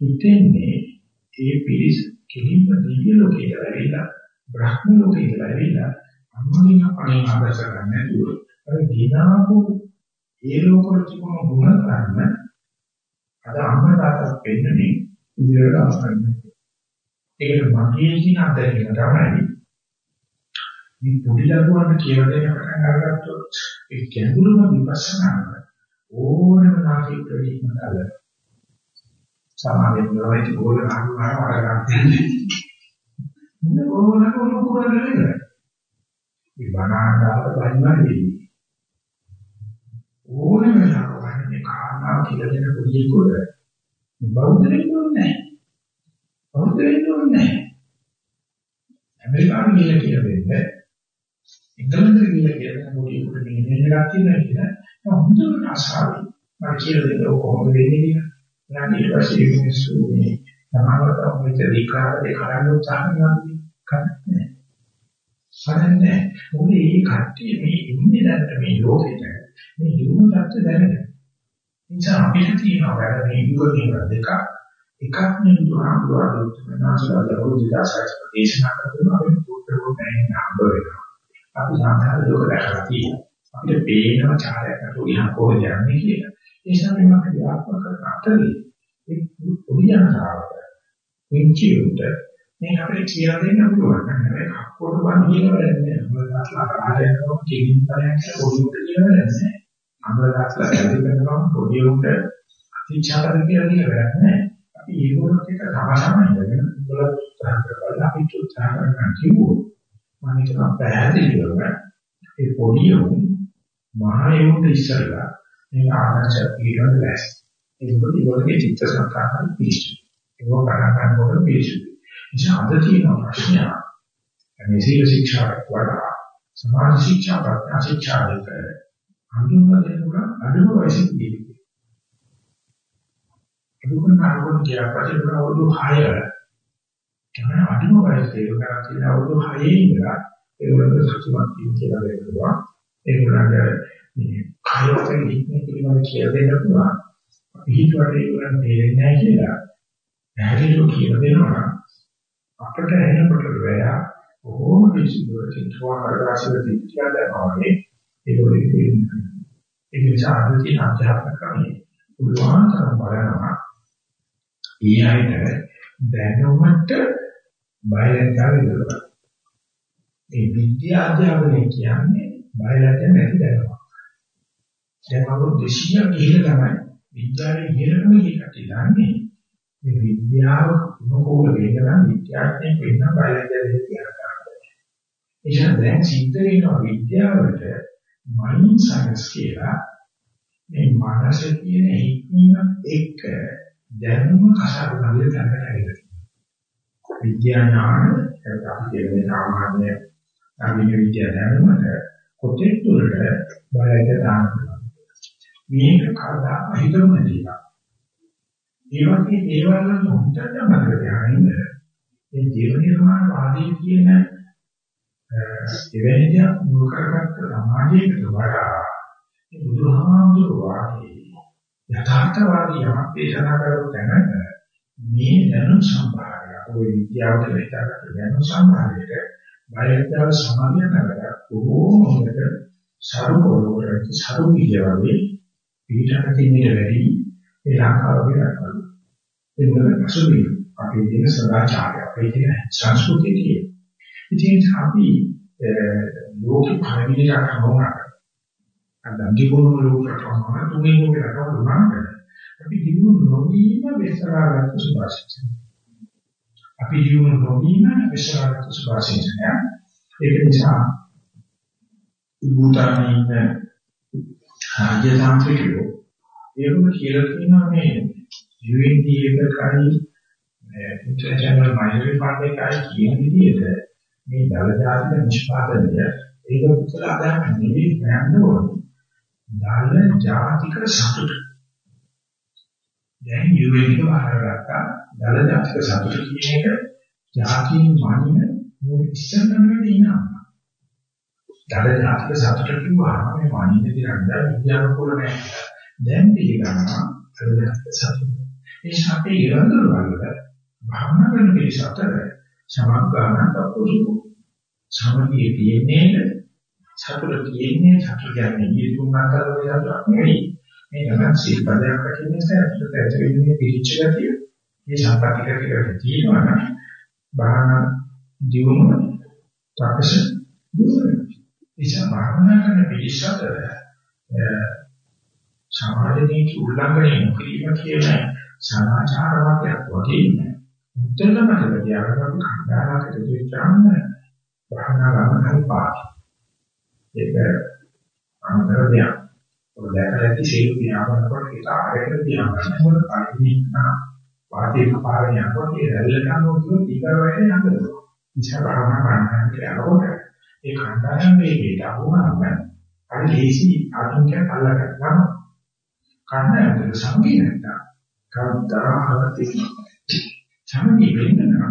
හිතෙන්නේ ඒ පිළිස කෙලින්ම දිව්‍ය ලෝකේ ඉඳලා බ්‍රහ්ම ලෝකේ ඉඳලා අම්මගෙන් අපණේ ආදර්ශ ගන්න නැතුව අර දිනාපු ඒ ලෝකවල තිබුණු ගුණ ධර්ම අද අම්මා තාත්තා පෙන්නන්නේ ඉදිරියට අවසන්න්නේ. ඒකට මගේ කියන අත්දැකීම තමයි මේ පොඩි දරුවන්ට කියලා දෙන්න පටන් අරගත්තොත් ඒ ගැඹුරුම විපස්සනාව ඕනම නාකික ප්‍රතිමත අල්ල. සමාවෙන් නොවේටි ගෝල අනුමාන වඩගන්න. මොන ඕනක උණු කුරන්නේ. මේ බණාදාට බයිමයි ඕනෙම වෙලාවක මේ කාරණා කියලා දෙන පොඩියෙකුට බෞද්ධ වෙන්න ඕනේ නැහැ. බෞද්ධ වෙන්න ඕනේ නැහැ. ඇමරිකානු කියලා කියලා දෙන්නේ ඉංග්‍රීසි කියලා කියන පොඩියෙකුට මේ දෙයක් තියෙනවා කියලා හොඳට අසාවි. මම කියලා දෙන්න කොහොමද වෙන්නේ කියලා. නම් ඊට පස්සේ මිනිස්සු මේ සමානව තමයි විකාරේ කරන්න උත්සාහ කරන්නේ. කරන්නේ මොකද මේ කට්ටිය මේ ඉන්නේ දැන් මේ ලෝකෙට මේ යොමු தත්ත්ව දැනගන්න. නිසා අපිට තියෙනවා වැඩ මේ යුග දෙක එකක් මේ බුදුහාමුදුරුවෝ මනසට දරුදිදාසක් දේශනා කරනවා අපි පුත්‍රෝ නැගෙන හම්බ වෙනවා. අපි සාමාන්‍ය ලෝක දැකලා තියෙනවා. අපිට පේනවා චාරයක් අරගෙන ඉහා කොහෙද යන්නේ කියලා. ඒ නිසා මේ මම ක්‍රියාත්මක කරන අතරේ ඒ පොඩි අනාවක විචි උන්ට මේ අපිට කියලා දෙන්න පුළුවන්. හැබැයි කක්කොට වන් කියන වැඩන්නේ. මොකද අස්ලා කාර්යයක් කෙලින් තරයක් පොඩියට කියන වැඩන්නේ. අමරදාස්ලා කැලේ කරනවා පොඩි උන්ට අතිචාරද කියලා කියන වැඩක් නෑ. අපි ඒගොල්ලොත් එක සමාසම ඉඳගෙන උගල උත්සාහ කරලා අපි උත්සාහ කරනවා කිව්වොත් මම හිතනවා පැහැදිලිවම ඒ පොඩි උන් මහා යොමුට ඉස්සරලා මේ ආදර්ශ පිළිවෙල දැස්. ඒකත් ඒගොල්ලෝගේ චිත්ත සංකාරය පිළිසු. ඒක කරා ගන්නකොට පිළිසු. නිසා අද තියෙන ප්‍රශ්නය මේ සීල ශික්ෂාවට වඩා සමාධි ශික්ෂා ප්‍රඥා ශික්ෂා දෙක හඳුන්වා දෙන්න පුළුවන් අඩුම වයසේ තියෙන්නේ. අඩුම කාර්යෝන් කියලා පස්සේ අවුරුදු 6 තමයි අඩුම වයසේ ඒක කරා තියෙන අවුරුදු 6 ඉඳලා ඒගොල්ලෝ සතුටුමත් කියලා වෙනවා. ඒගොල්ලන්ට මේ කායවතෙන් ඉක්මන පිළිවෙල කියලා දෙන්න පුළුවන්. පිටුවට ඒගොල්ලන් තේරෙන්නේ නැහැ කියලා. පැහැදිලිව කියලා දෙනවා. අපිට එනකොට වෙලා බොහෝම විශ්වාසයෙන් තුවා කරගාසිර දෙවියන් දන්නවා වගේ ඒගොල්ලෝ කියන්නේ. ඒ නිසා අද තියෙන අධ්‍යාපන ක්‍රමයේ පුළුවන් තරම් බලනවා. ඒ අයට දැනුමට බයලජ්ජාව ඉදලා. මේ විද්‍යා අධ්‍යාපනය කියන්නේ බයලජ්ජා නැති දැනුමක්. දැන් අවුරුදු 200 ගිහිල්ලා තමයි විද්‍යාවේ ඉහළම ගිහිල්ලා තියෙන්නේ. මේ විද්‍යාව මොකෝල වේගන විද්‍යාඥයෙක් වෙන්න බයලජ්ජා දෙක කියනවා. එනිසා දැන් සිද්ධ වෙනවා විද්‍යාවට මයින්ඩ් සයන්ස් කියලා මේ මානස කියන හික්මීමත් එක්ක දැනුම කසාරු කරලා දැනගන්න හැකියි. විද්‍යා ඥාන අපි කියන්නේ සාමාන්‍ය නවීන විද්‍යා දැනුමට කොටෙක් දුරට බලයට දාන්න පුළුවන්. මේක කවදා හිතමු දෙයක්. ඒ වගේ දේවල් වල හොඳට මතක තියාගන්න. මේ ජීව නිර්මාණ වාදී කියන එවැනි දෙයක් මුල් කරගත්ත සමාජයකට වඩා මේ බුදුහාමුදුරුවෝ වාගේ යථාර්ථවාදී යමක් දේශනා කරපු තැනක මේ දැනුම් සම්භාරය ඔය විද්‍යාවට හිතාගත්ත දැනුම් සම්භාරයට බයලජ්ජාව සමාධිය නැගලා බොහෝම හොඳට සරුකොලවලට සරු විද්‍යාවේ පිටකට තියෙන වැඩි ඒ ලංකාවේ රටවල එන්න පසුබිම අපේ තියෙන සදාචාරය අපේ තියෙන සංස්කෘතිය ඉතින් අපි ලෝක පරිවිලට අහුණා අද දිගුණු ලෝකයට අහුණා තුනේ ලෝකයට අහුණා අපි දිනු නොවීම විසරාගත සුභාසිතය. අපි දිනු නොවීම විසරාගත සුභාසිතය. ඒක නිසා ඉබුතානින් ආර්ය තාන්ත්‍රිකයෝ ඒකම කියලා තියෙනවා මේ UND එකයි ඉන්ටර්නැෂනල් මයිනරි ෆන්ඩ් එකයි කියන විදිහට මේ දල ජාතික නිෂ්පාදනය ඒක උත්තර ආදායම නෙවෙයි හොයන්න ඕනේ. දල ජාතික සතුට දැන් UN එක බාරගත්තා දල ජාතික සතුට කියන එක ජාතින් මානින මොකද ඉස්සරහම ඉන්නවා. දල ජාතික සතුට කිව්වහම මේ මානින දිරන්දා විද්‍යානුකූල නැහැ. දැන් පිළිගන්නවා දල ජාතික සතුට. ඒ ශාපේ ඉරඳුර වල භාවනා කරන පිළිස අතර සමග්ගාන තපුසු සමගිය තියෙන්නේ සතුට තියෙන්නේ සතුට කියන්නේ ඊතුම් අතර වේදක් නෙවෙයි මේ තමයි සීපදයක් කියන නිසා ඇත්තට ඇතුළේ පිළිච්ච ගතිය. මේ සම්පත්තික කියලා තියෙනවා නම් බාහන දියුණුව තාපස දියුණුව. ඒ භාවනා කරන පිළිසතර සමාජ නීති උල්ලංඝනය නොකිරීම කියන සදාචාර වාක්‍යයක් වගේ මුත්තල මතක තියාගන්න අපි කණ්ඩායමකට දෙච්චාම භාවනා ගන්න හරි පාඩි. ඒක අමතර දෙයක්. ඔය දැකලා ඇති ශීල පියාඹනකොට ඒක ආරයට පියාඹනකොට කල්පිනා වාදී කපාරණ යනකොට ඒ රැල්ල ගන්නෝ කියොත් ඊකර වෙන්නේ නැද්ද? ඉච්ඡා භාවනා කරන්න කියනකොට ඒ කණ්ඩායම් වේගයට අහුනම අර ලේසි ආධුනිකයන් අල්ලගන්නවා. කණ්ඩායමට සංගී නැත්නම් කවදාහවත් සමනි වෙන්න නම්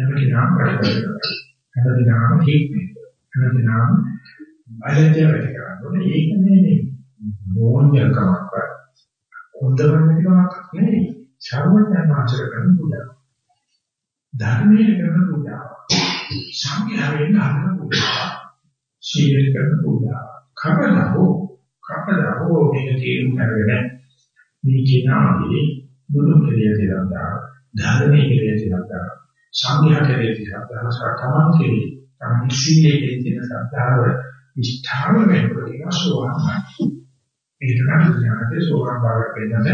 අපිට නාම කරගන්න. අපිට නාම හේක්නේ. අපිට නාම බයලජ්‍ය වැඩි කරන්නේ. ඒක නෙමෙයි. නෝන්‍යකමක් හොඳවන්නකමක් නෙවෙයි සර්වඥාන් ආචර කරන පුදා ධර්මයේ කරන පුදා සංඝයාවෙන් අහන පුදා සීල කරන පුදා කපදහෝ කපදහෝ මේක තේරුම් කරගෙන මේ කිනාවේ බුදු කෙලිය තිරන්දා ධර්මයේ කෙලිය තිරන්දා සංඝයා කෙලිය තිරන්දා සකමන් කෙලිය තමයි සීලයේ කෙලිය තිරන සත්‍යාව ඉෂ්ඨාව වෙනකොට ඒක සෝවාන් ඒක තමයි ඥානයේ සෝවාන් භාවයට වෙනද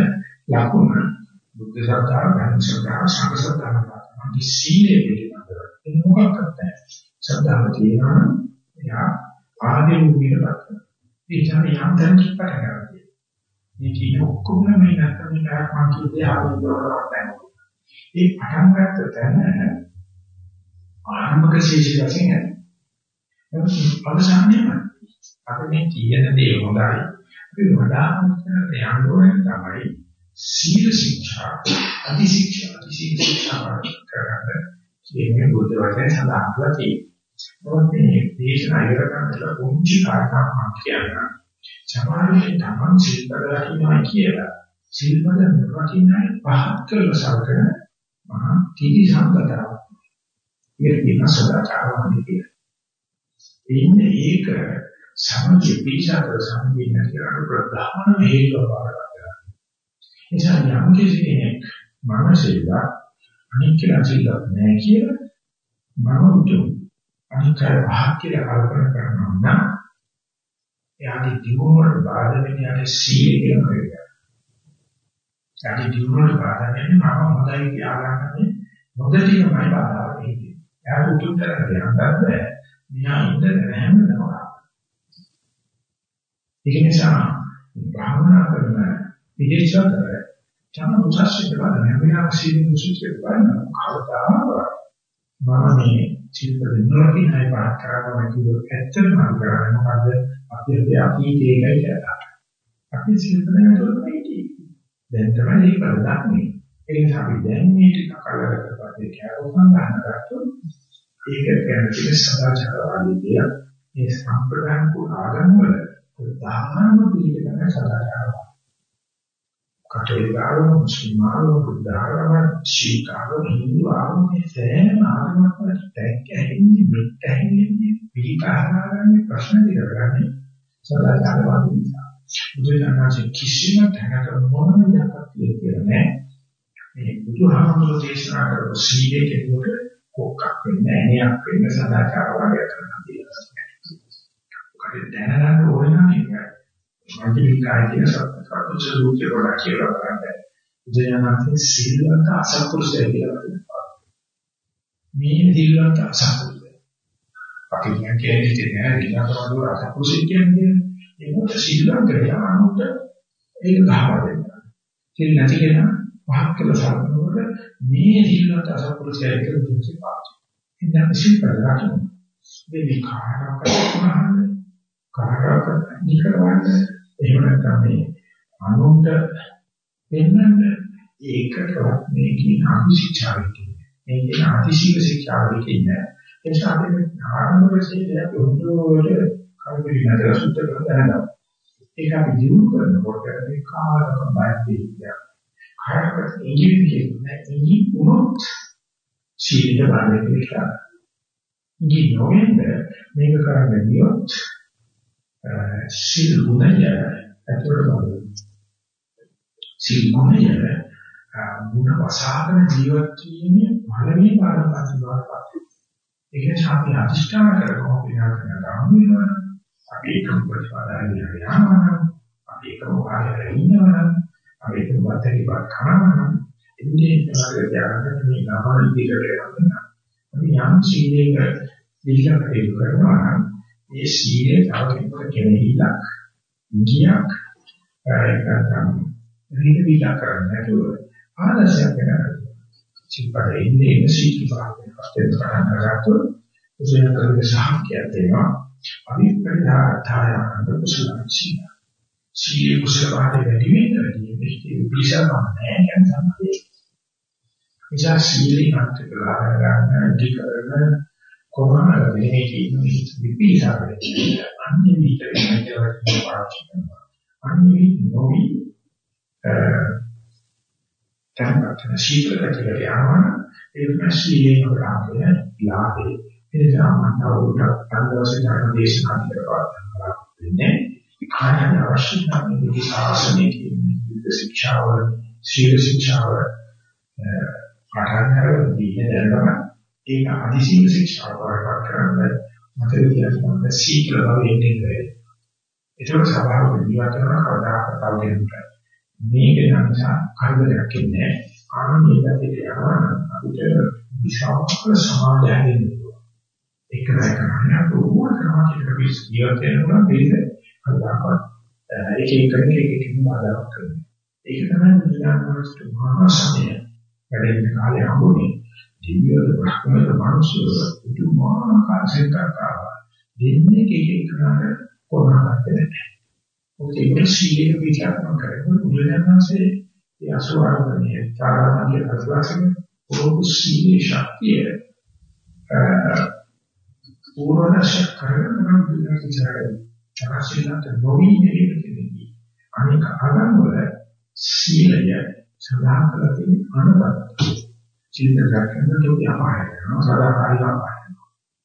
ලකුණ බුද්ධ ශ්‍රද්ධාව, ධර්ම ශ්‍රද්ධාව, සංඝ ශ්‍රද්ධාව තමයි සීලය පිළිබඳව. ඒක මොකක්ද නැහැ. ශ්‍රද්ධාව තියෙනවා එයා ආදී වූ විදිහට ඒ තමයි යම් දැනක් පටන් ගන්නවා. මේ කියන ඔක්කොම මේ නැත්නම් මේක මම කියන්නේ ආවෝදවරක් නැහැ. ඒ පටන් ගත්ත තැන ආරම්භක ශේෂ වශයෙන් නමුත් අවසානයේම අපි මේ කියන දේ හොඳයි. අපි වඩා මුත්තර යන්න තමයි සීල ශික්ෂා, අධි ශික්ෂා, අධි ශික්ෂා කරන්නේ මේ බුද්ධ වචනේ සඳහන් කරලා තියෙනවා. මේ දේශනා ඉවර කරනකොට පුංචි කාරණාවක් මම කියන්නම්. සමාජයේ තමන් සිල්පද රකින්නවා කියලා. සිල්පද නොරකින්නයි පහත් කරලා සලකන මහා තීටි සම්පදාව. මේ කියන සදාචාරවාදී කියලා. ඉන්නේ ඒක සමජ පිටසතර සම්පූර්ණ කියලා ප්‍රධාන හේතුව බවට නිසා යම් කෙනෙක් මානසිකව අනික් කියලා සිල්වත් නැහැ කියලා මම උතුම් අනික් අය පහක් කියලා කල්පනා කරනවා නම් එයාගේ දියුණුවට බාධා වෙන යාගේ සීල කියන එක. යාගේ දියුණුවට බාධා වෙන්නේ මම හොඳයි කියලා ගන්නනේ හොඳටමයි බාධා වෙන්නේ. එයාට උතුම් කරගෙන යන්නත් බෑ. මෙයා ඉඳගෙන හැමදම ඒක නිසා භාවනා කරන විදේශතර තම උසස්සේ බලන හැම සීල මුසුසේ බලන කවදාවත් මම මේ සිල්පද නොරකින් අය පාත් කරනවා කියුවොත් ඇත්තටම මම කරන්නේ මොකද අපි අතීතයේ එකයි කියලා. අපි සිල්පද නැතුවයි දැන් තමයි ඒක බලන්නේ. ඒ නිසා අපි දැන් මේ ටික කලකට පස්සේ කෑවොත් ගන්න ගත්තොත් ඒක කියන්නේ සදාචාරවාදී දෙයක්. මේ සම්ප්‍රදාන කුණාගම් වල ප්‍රධානම පිළිවෙල තමයි සදාචාරවාදී. කටෝලික ආගම, මුස්ලිම් ආගම, බුද්ධ ආගම, ශීඛ ආගම, හින්දු ආගම මේ සෑම ආගමක්ම ටැග් ඇහෙන්නේ, මෙත් ඇහෙන්නේ, පිළිකාරාගන්නේ ප්‍රශ්න දිග කරන්නේ සදාචාරවාදී නිසා. බුදුරජාණන්සේ කිසිම තැනක මොනම යකක් කියලා නෑ. මේ බුදුහාමුදුරේ දේශනා කරපු සීලේ කෙනෙකුට කොක්කක් වෙන්නේ නෑ, නෑයක් වෙන්න සදාචාරවාදී කරනවා කියලා. ඔකට දැනගන්න ඕන නම් ඒක මධ්‍යමිකාය කියන සත්‍යකතුස රූපේ වඩා කියලා කරන්නේ. බුදුරජාණන්සේ සීලවන්ත අසත්පුරුෂය කියලා කියනවා. මේ සීලවන්ත අසත්පුරුෂය. අපි කියන්නේ කියන්නේ විනාශවල අසත්පුරුෂය කියන්නේ ඒකට සීලවන්තය අනුන්ට ඒක ගහවා දෙන්න. සීල නැති කෙනා පහක් කළ සම්පූර්ණ මේ සීලවන්ත අසත්පුරුෂය කියලා දුක්ඛ පාඩු. ඉතින් සිල්පද රකින්න. මේ විකාරක කරනවා කාටවත් නිකරවන්නේ එහෙම නැත්නම් මේ අනුන්ට වෙන්නන්න ඒකටවත් මේ කියන අතිශික්ෂාවෙ කියන්නේ. මේ කියන අතිශීල ශික්ෂාවෙ කියන්නේ. ඒ නිසා අපි ආරම්භ වශයෙන් හොඳට කල්පිරි නැදලා සුද්ධ කරලා දැනගන්න. ඒක අපි දිනු කරනකොට මේ කාලක බයදී කායකට ඉංග්‍රීසි කියන්නේ ඉංග්‍රීසි වුණොත් සීලය බලන්නේ කියලා. ඉංග්‍රීසි නොවෙන්න මේක කරන්න ගියොත් සීල ගුණය ඇතුළට බලන්න. සීල ගුණය මුණ වසාගෙන ජීවත් වීමේ පළවෙනි පාරම්පරික බවපත්. ඒක නිසා අපි අධිෂ්ඨාන කරගමු විනාශන ගන්න වෙනවා. අපි ඒකම ප්‍රතිපදාවෙන් යනවා. අපි ඒකම කාර්යයෙන් ඉන්නවා. අපි ඒකම වත්තේ බත් කරනවා. ඉන්නේ ඒකට යාගෙන මේ ගමන ඉදිරියට යනවා. අපි යම් සීලයක දීලා කරනවා නම් මේ සීලය තව කෙනෙකුට කෙනෙහිලක් ගියක් ඒකටම රීතිලා කරන්නේ නැතුව ආදර්ශයක් වෙනවා. සිල්පදේ ඉන්නේ ඉන්න සීල භාවයෙන් පස්සේ කරන කරාතොත් උසයන කරේ සාහකයක් දෙනවා. අවිපරිහාරතායන කුසලං සීල. සීල කුසල භාවයේ වැඩි වෙනදී මේකේ විශාල නැහැ කියන සම්පේ. විශාල සීලී අන්ත කළා ගන්න ධිකරණ කොහොමද මේ කියන විපීසාරේ අන්නේ විතරයි කියලා පාවිච්චි කරනවා. අන්නේ නොවි තමකට සීලකට කියලා යනවා ඒක සීලේ කරාමයේ ලාභේ එනිසා මම උඩ අන්දවසේ ධර්ම දේශනා කරනවා වෙන්නේ කායන අවශ්‍ය නම් මේ ශාසනයේ කියන ශික්ෂාව සීල ශික්ෂාව පාඨාන්තර දීන දැනගන්න. ඒක අදිශීල ශික්ෂාව වඩපත් කරන්න මතක තියාගන්න සීකල බව එන්නේ නැහැ. ඒක සබාවක ජීවත් කරන කවදාකවත් අවුලෙන්නේ මේක නිසා කරදරයක් ඉන්නේ ආනන්දයේ පැත්තේ යනවා අපිට විශාල සමාජයක් දෙන්නවා. ඒක දැකගන්න ඕන කරනවා පිස් ජීවත් වෙනවා පිළිද කවදාකවත් ඒක එක කෙනෙක් එක කෙනෙක් බාධාවක් කරනවා. ඒක තමයි විඥානවලට මහා සමය වැඩෙන කාලේ හම්බුනේ. දිව්‍ය බ්‍රහ්මද මිනිස්සු පුදුමාකාර සංකල්පතාව දෙන්නේ කේකේ කරාට කොහොමද නැහැ. මොකද ඒක සීලේ විචාරණ කරනකොට බුදුරජාණන්සේ ඒ අසුආරණයේ තරමගේ අසුආසන පොරොපු සීලේ ශක්තිය පූර්ණශ කරගෙන බුදුරජාණන් චරාශීලන්ත නොවි නෙවෙයි අනික ආගම් වල සීලය සඳහන් කරලා තියෙන අනුබද්ධ චිත්ත රැකගෙන දුක අපාය කරනවා සදාකාලික අපාය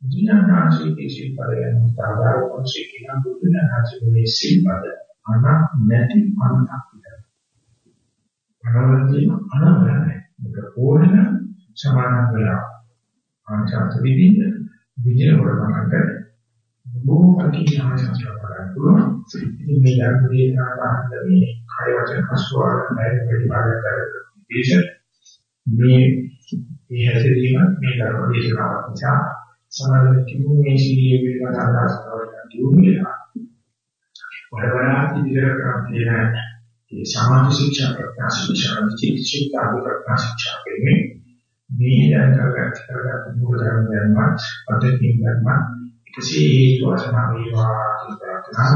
දිනානාශී සිල්පදයන් උදාහරණ පොන්සේ කියන බුදුනාශී සිල්පද අනක් නැති අනක් විතරයි. අනවරදී අනවරයි. මොකද ඕනෙන සමාන වෙලා ආචාර විදින්න විජය වලකට බොහෝ කටිනාශ කරලා පුළුවන්. ඉතින් මේ ධර්මයේ නාමයෙන් මේ කය වචන හසුවාගෙන බැරි ප්‍රතිපාදක කරගෙන මේ මේ හැදීම මේ ධර්ම දේශනාව නිසා සමාජ කිමුනේ සීයේ පිළිබඳ අදහස් කරලා දියුණු වෙලා වඩවඩා ඉදිරියට කරන් තියෙන ඒ සමාජ ශික්ෂා ප්‍රඥා ශික්ෂා විචිකිච්ඡා ආදී ප්‍රඥා ශික්ෂා කියන්නේ මේ දැන් කරගත් කරගත් මූල ධර්ම ධර්මත් පදකින් ධර්ම එකසේ හේතු අසනා වේවා කියන ප්‍රාර්ථනා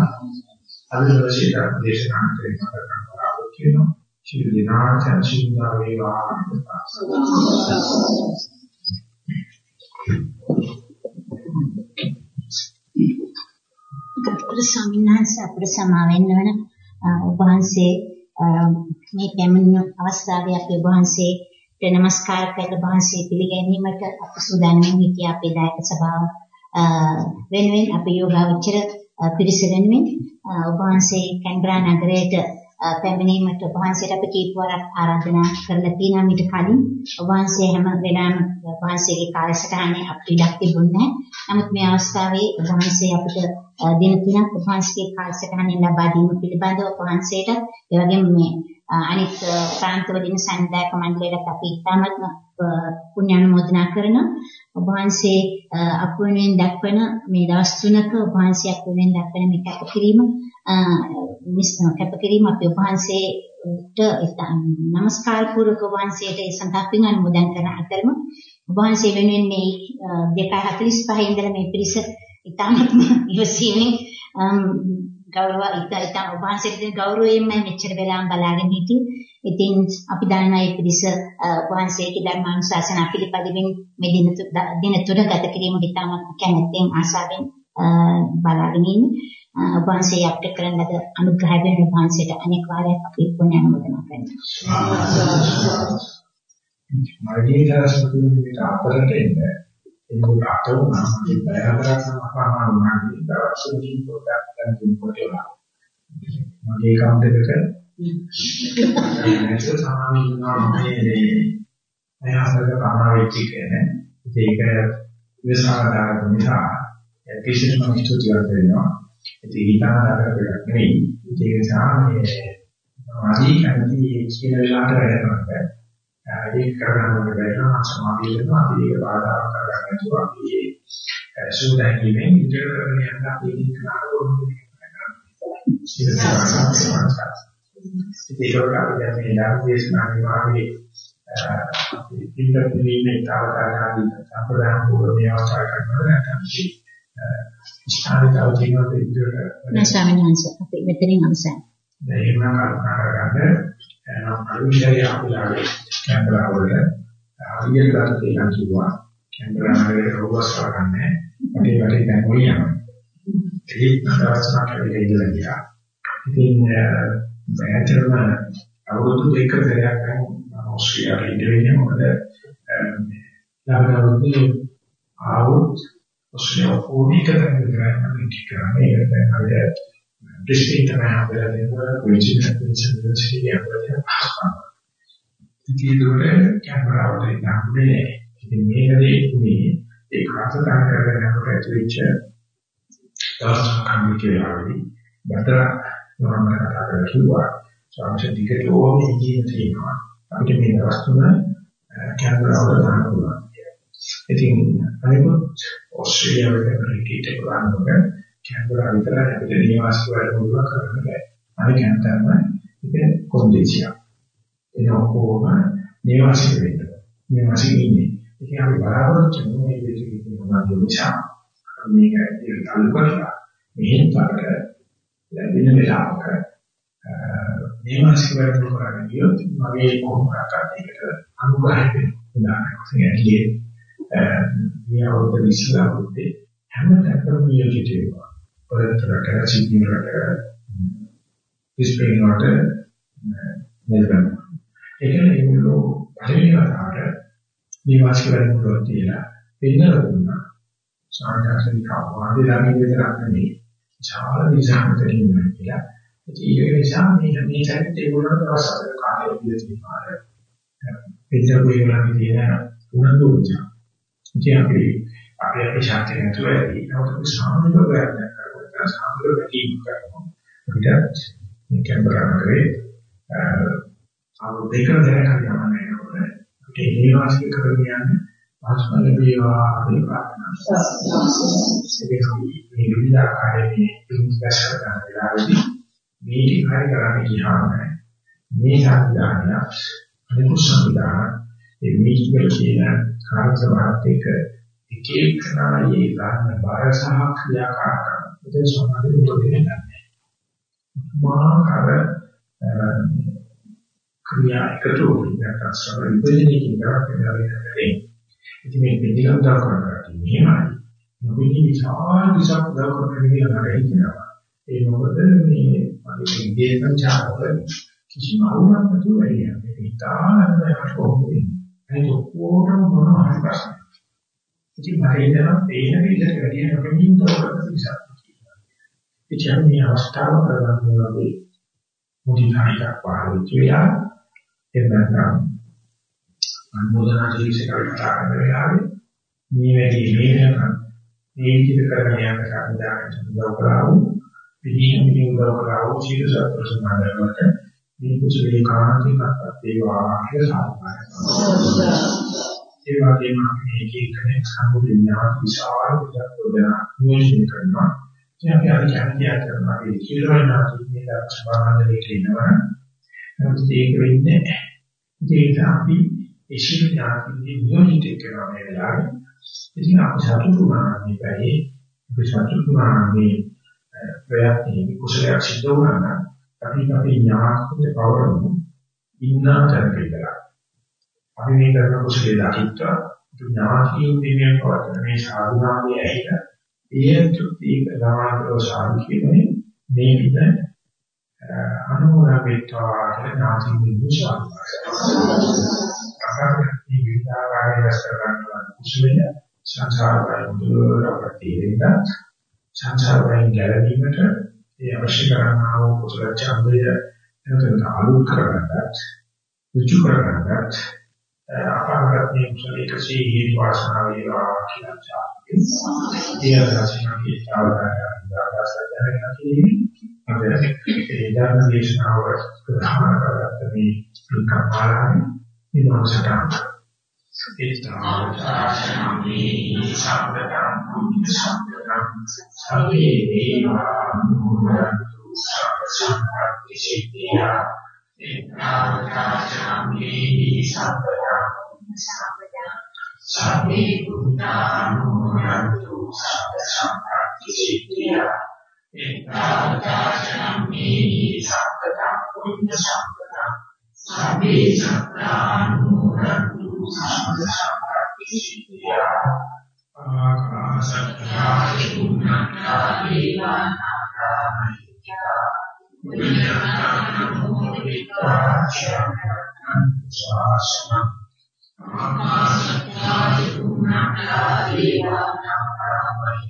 අද දවසේ දේශනා කරන කරනවා කියනවා සියලු දෙනා සංසිඳා වේවා අපේ ස්වාමීන් වහන්සේ අපිට සමාවෙන්න වෙන ඔබ වහන්සේ මේ පැමිණ අවස්ථාවේ අපි ඔබ වහන්සේට নমස්කාර කරලා වහන්සේ පිළිගැනීමට අප සූදානම් සිටිය අපේ දායක සභාව වෙනුවෙන් අපේ යෝගාවචර පිරිස වෙනුවෙන් ඔබ වහන්සේ කැන්බරා නගරයට පැමිණීමට ඔබ වහන්සේට අපි කීප වරක් ආරාධනා කරලා තියෙනවා. මීට කලින් ඔබ වහන්සේ හැම වෙලාවෙම ඔබ වහන්සේගේ කාලසටහනේ අපිට ඉඩක් තිබුණේ නමුත් මේ අවස්ථාවේ ඔබ වහන්සේ අපිට දින තුනක් ඔබ වහන්සේගේ කාලසටහනේ ලබා දීම පිළිබඳව ඔබ වහන්සේට ඒ වගේම මේ අනිත් ප්‍රාන්තවලින් සංදායක මණ්ඩලයට අපි ඉතාමත්ම පුණ්‍යානුමෝදනා කරන ඔබ වහන්සේ අපුවෙන් දක්වන මේ දවස් තුනක ඔබ වහන්සේ අපුවෙන් දක්වන මේ කැපකිරීම කැපකිරීම අපි ඔබ වහන්සේට নমස්කාර පූර්වක ඔබ වහන්සේට ඒ සඳහා පින් අනුමෝදන් කරන අතරම ඔබ වහන්සේ වෙනුවෙන් මේ 2:45 ඉඳලා මේ පිරිස ඉතාමත්ම (laughs) ඉවසීමෙන් ගෞරව ඉතා ඔබ වහන්සේට ගෞරවයෙන්ම මෙච්චර වෙලාම බලාගෙන හිටියේ. ඉතින් අපි දන්නා ඒ පිරිස ඔබ වහන්සේගේ ධර්මානුශාසන පිළිපදින් මේ දින දින තුන ගත කිරීමට ඉතාමත් කැමැත්තෙන් ආශාවෙන් බලාගෙන ඉන්නේ. ඔබ වහන්සේ අපිට කරන ලද අනුග්‍රහය වෙන ඔබ වහන්සේට අනෙක් වාරයක් අපි පුණ්‍ය අනුමೋದනා කරනවා. මගේ දර්ශනතුලින් අපරට එන්නේ ඒක අතෝ නම් මේ බයහතරක් සමහරවල් වුණානේ දවසකින් පොඩක් ගන්න දෙනකොට මගේ account එකට නැත්නම් සාමාන්‍යයෙන් මේ මේ අහසක පමා වෙච්ච කියන්නේ ඒක විසාරදාන නිසා කිසිම ස්තුතියක් දෙනවා ඒක හිතානාකට වැඩක් නෙවෙයි. ඒක නිසා මේ මාදී කන්ති කියන වෙලාවට වැඩ කරන්නේ ඒක කරගන්න බැහැ සමාධිය වෙනවා. අපි ඒක බාධා කරගන්න නැතුව අපි ඒ සූදානීමෙන් ඉදිරි කරගෙන යන්න අපි ඒක කරන්න ඕනේ ඒකවල අපි දැන් මේ ධර්ම දේශනාවේ වාගේ අපි පිටපිරීමේ තාවතාවාදී සම්ප්‍රදාන පූර්වමේ අවස්ථාව කරනවා නැත්නම් ස්ථානිකව ජීවිත ඉදිරියට නෑ ස්වාමීන් වහන්සේ අපි මෙතනින් අවසන්. දැන් එහෙම කල්පනා කරගන්න නම් අනිවාර්යයෙන් අපිලාගේ කැමරා වල හරියට ගන්න කියලා කිව්වා. කැමරා වල රෝගස් කරගන්නේ. අපේ වැඩේ දැන් ඔය යනවා. ඒක දවසක් ඇවිල්ලා ඉඳලා ගියා. ඉතින් බෑතරම අවුරුදු දෙක දෙකක් ගන්න ඕස්ට්‍රේලියාවේ ඉඳලා මොකද ලාභවලදී ආවොත් ඔස්ට්‍රේලියාව පොඩි කරගෙන කරන්නේ කියන්නේ ඒක දැන් අර ඩිස්ට්‍රික්ට් තමයි අපිට දෙනවා විචින විචින යුනිවර්සිටි එකේ ඉතින් ඒකට කැමරාව දෙන්න හම්බෙන්නේ. ඉතින් මේකදී මේ ඒ කාසතන කරගෙන යනකොට ඇතුල්ච්ච දවස් කම්මිකේ ආවේදී බතර නෝර්මල් කතා කරලා කිව්වා ස්වාමීන් දිගට ඕම ඉගෙන තියෙනවා. අපිට මේ දවස් තුන කැමරාව දාන්න පුළුවන්. ඉතින් අනිකුත් ඕස්ට්‍රේලියාවේ ක්‍රිකට් එක බලනකොට කැමරා විතරයි අපිට නිවාස වල මුලව කරන්න බෑ. අනික හැමතැනම ඒක කොන්දේසියක්. ඒක ඔක්කොම නිවාසික වෙන්න. නිවාසික ඉන්නේ. ඉතින් අපි බලාපොරොත්තු වෙන මේ විදිහට කියනවා නිසා මේක ඒක අලු කරලා මෙහෙන් පාරට ලැබෙන වෙලාවක මේ මාසික වැඩ කරගෙන ගියොත් මගේ කොහොමද ඒකට අනුග්‍රහය වෙන උදාහරණයක් වශයෙන් ඇලියේ මේ අවුරුදු 20 අවුරුද්දේ හැම තැනකම නියෝජිත වෙනවා. පොරතරට සිද්ධියකට ඉස්පේන් වලට මෙල්බන්. ඒකනේ ඒගොල්ලෝ පළවෙනි වතාවට මේ මාසික වැඩ කරලා තියලා පෙන්නලා දුන්නා. සාමාන්‍යයෙන් කාවාදී ළඟින් විතරක් නෙවෙයි. ඡාල විසහමතරින් ඉන්නවා කියලා. ඒක නිසා මේ මේ සැරේට ඒගොල්ලන්ට අවශ්‍ය කාලය දීලා තියෙනවා. පිටර වේගලක් තියෙන උනන්දු උචා. ඉතින් අපි අපි අපේ ශාන්තිය නැතුව ඇති. නමුත් සාමාන්‍ය ප්‍රයත්න කරනවා. සාමාන්‍ය වැඩි කරනවා. අපිට මේ කැමරා කරේ අවුරුදු දෙකකට දැනගන්න යනවා. අපිට මේ වාසික කරගෙන යන්නේ ආස්මල වේවා අපේ ප්‍රාර්ථනා. මේ විවිධ ආකාරයේ පින්ස්කස් කරන වෙලාවේදී මේ හරි කරන්නේ කියනවා මේ සංවිධානය අනිකුත් සංවිධාන ඒ මේකවල කියන කාර්යසභාවත් එක්ක එක එක නායේ ගන්න බාර සහ ක්‍රියාකාරකම් ඒ සමාධි උපදින්නේ නැහැ. මාකර ක්‍රියා එකතු වෙන නැත්නම් විභජනයකින් කරන්නේ ඉතින් මේ පිළිගන්න දා කරනවා මෙහෙමයි. මොකද විශාල විශාල දා කරන විදිහකට හිතනවා. ඒ මොකද මේ මගේ ඉන්දිය සංචාරවල කිසිම අවුලක් නැතුව වෙන්නේ. මේක හිතාගන්න කොහොමද වෙන්නේ? ඒක ඔක්කොටම මොනවා හරි ප්‍රශ්න. ඉතින් මට හිතෙනවා තේන විදිහට වැඩි නොකමින් තවරක් නිසා. ඉතින් මේ අවස්ථාව කරගන්න වගේ මුදිනායික් පාවිච්චි වෙලා එන්නනම් අනුමೋದනා ශීර්ෂකවට කතා කරන වෙලාවේ මේ වැඩි මේ වෙනකන් මේ විදිහට කරගෙන යන කාර්යයන්ට උදව් කරා වූ පිළිහිම පිළිහිම උදව් කරා වූ සීල සත්‍ය සමාදවලට මේ කුසලයේ කාන්තිකත්වයට ඒවා කියලා සාකච්ඡා ඒ වගේම අපි මේ කීකනේ සම්මුතිඥාන විශාල විද්‍යාවෝදන නියෝජනය කරනවා. ඉතින් අපි අද කැමතිය කරනවා මේ කියලා මේ දක්ෂපාදලේ කියනවා. නමුත් ඒක වෙන්නේ ඒක අපි ඒ ශිල්ප ඥානයේ නියෝජිත කරන මේ වෙලාවේ ඉතින් අපි සතුටු වුණා මේ පැයේ අපි සතුටු වුණා මේ ප්‍රයත්නයේ කුසලයක් සිද්ධ වුණා නම් අපි අපේ ඥානයේ පවරමු ඉන්නා තැනක ඉඳලා අපි මේ කරන කුසලයේ දකිත්වා ඥානයේ ඉන්නේ පවතන මේ සාධුනාවේ ඇහිලා ඒ තුතික ලාමාන්තව සාධු කියන්නේ මේ විද අනුමෝදා වේත්වා කියලා ඥාතින් විශ්වාස කරනවා. මේ විදාකාරය රැස් කරගන්නවා කුසලය සංසාරයෙන් දුරවට තේරෙන්න සංසාරයෙන් ගැලවීමට ඒ අවශ්‍ය කරනා වූ කුසල ඡන්දය එතන අලුත් කරගන්නත් විචු කරගන්නත් අපාගත මේ කුසලයේ කසී හේතු වාසනාව වේවා කියලා චාපේ. ඒ අදහසින් ඉස්තාවදාගාදාස දැනගෙන තියෙන්නේ අද ඒ ධර්ම දේශනාව ප්‍රධාන කරගත්ත මේ කම්පාලාවේ නිවාසකම් ඉස්තාවදාශනමි සම්පතං කුඤ්ඤ සම්පතං සබ්බේ දේවා නුරන්තු සබ්බ සම්පත්ති සිද්ධියා ඉස්තාවදාශනමි සම්පතං සබ්බේ බුද්ධානුරන්තු සබ්බ සම්පත්ති සිද්ධියා එක්තාවතාචනම්මි සම්පතං පුඤ්ඤ සම්පතං සබ්බේ සත්තානුරන්තු සම්පත සම්පත්ති සිද්ධියා ආකාශත්තායි පුඤ්ඤාකාරී වානාකාමයිත්‍යා පුඤ්ඤාකාරී ශාසනං ආකාශත්තායි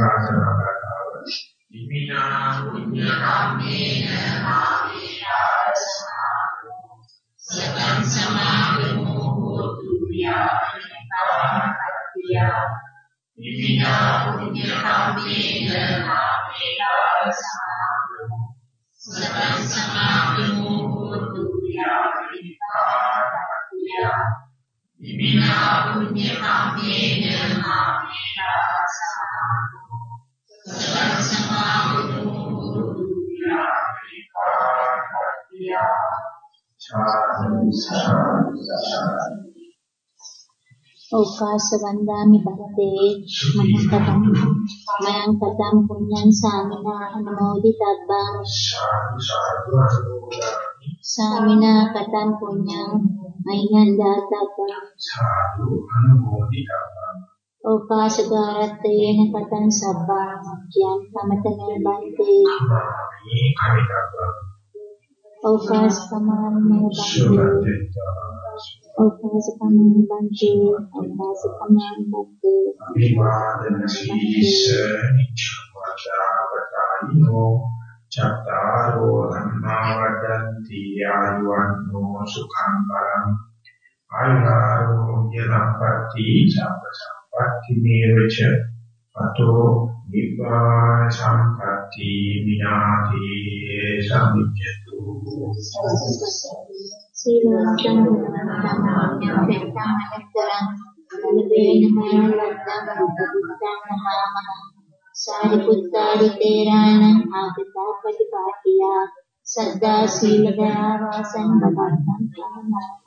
ඒකාසනකාරව ඉමිනා පුඤ්ඤ කම්මේන මාවිරාසනා සතං සමාගමෝ හෝතු යාති ඉමිනා පුඤ්ඤ කම්මේන මාමේනා සමාධි සතං සමාධිමෝ ඕකාස වන්දාමි භත්තේ මනකතං මයං කතං පුඤ්ඤං සාමිනා අනුමෝදි තබ්බං සාමිනා කතං පුඤ්ඤං අයං දාතබ්බං සාදු අනුමෝදි කරපන් ඕකාස ගාරත්තේන කතං සබ්බං කියං සමතනේ බන්තේ මේ කවිතබ්බං ඕකාස සමානෝ බන්තේ සුවදෙත්තා ඕකාස කමං බන්තේ ඕකාස කමං බන්තේ අභිවාදන සීස නිච්ඡවචාපතායිනෝ චත්තාරෝ ධම්මා වඩන්ති ආයුවන්නෝ සුඛං බලං ආයුරෝග්‍ය සම්පatti සම්ප සම්පatti මේවච අතෝ නිබ්බාන සම්පatti විනාති සම්මිච්ඡතු සීලවන්තං ධම්මං දෙත්තං අනතරං අනුවේන මයලත්තං බුද්ධිත්තං මහාමහ සාරිපුත්තාරි තේරාණ ආගතා ප්‍රතිපාටියා සද්දා සීල දයාවාසං බදත්තං සමනා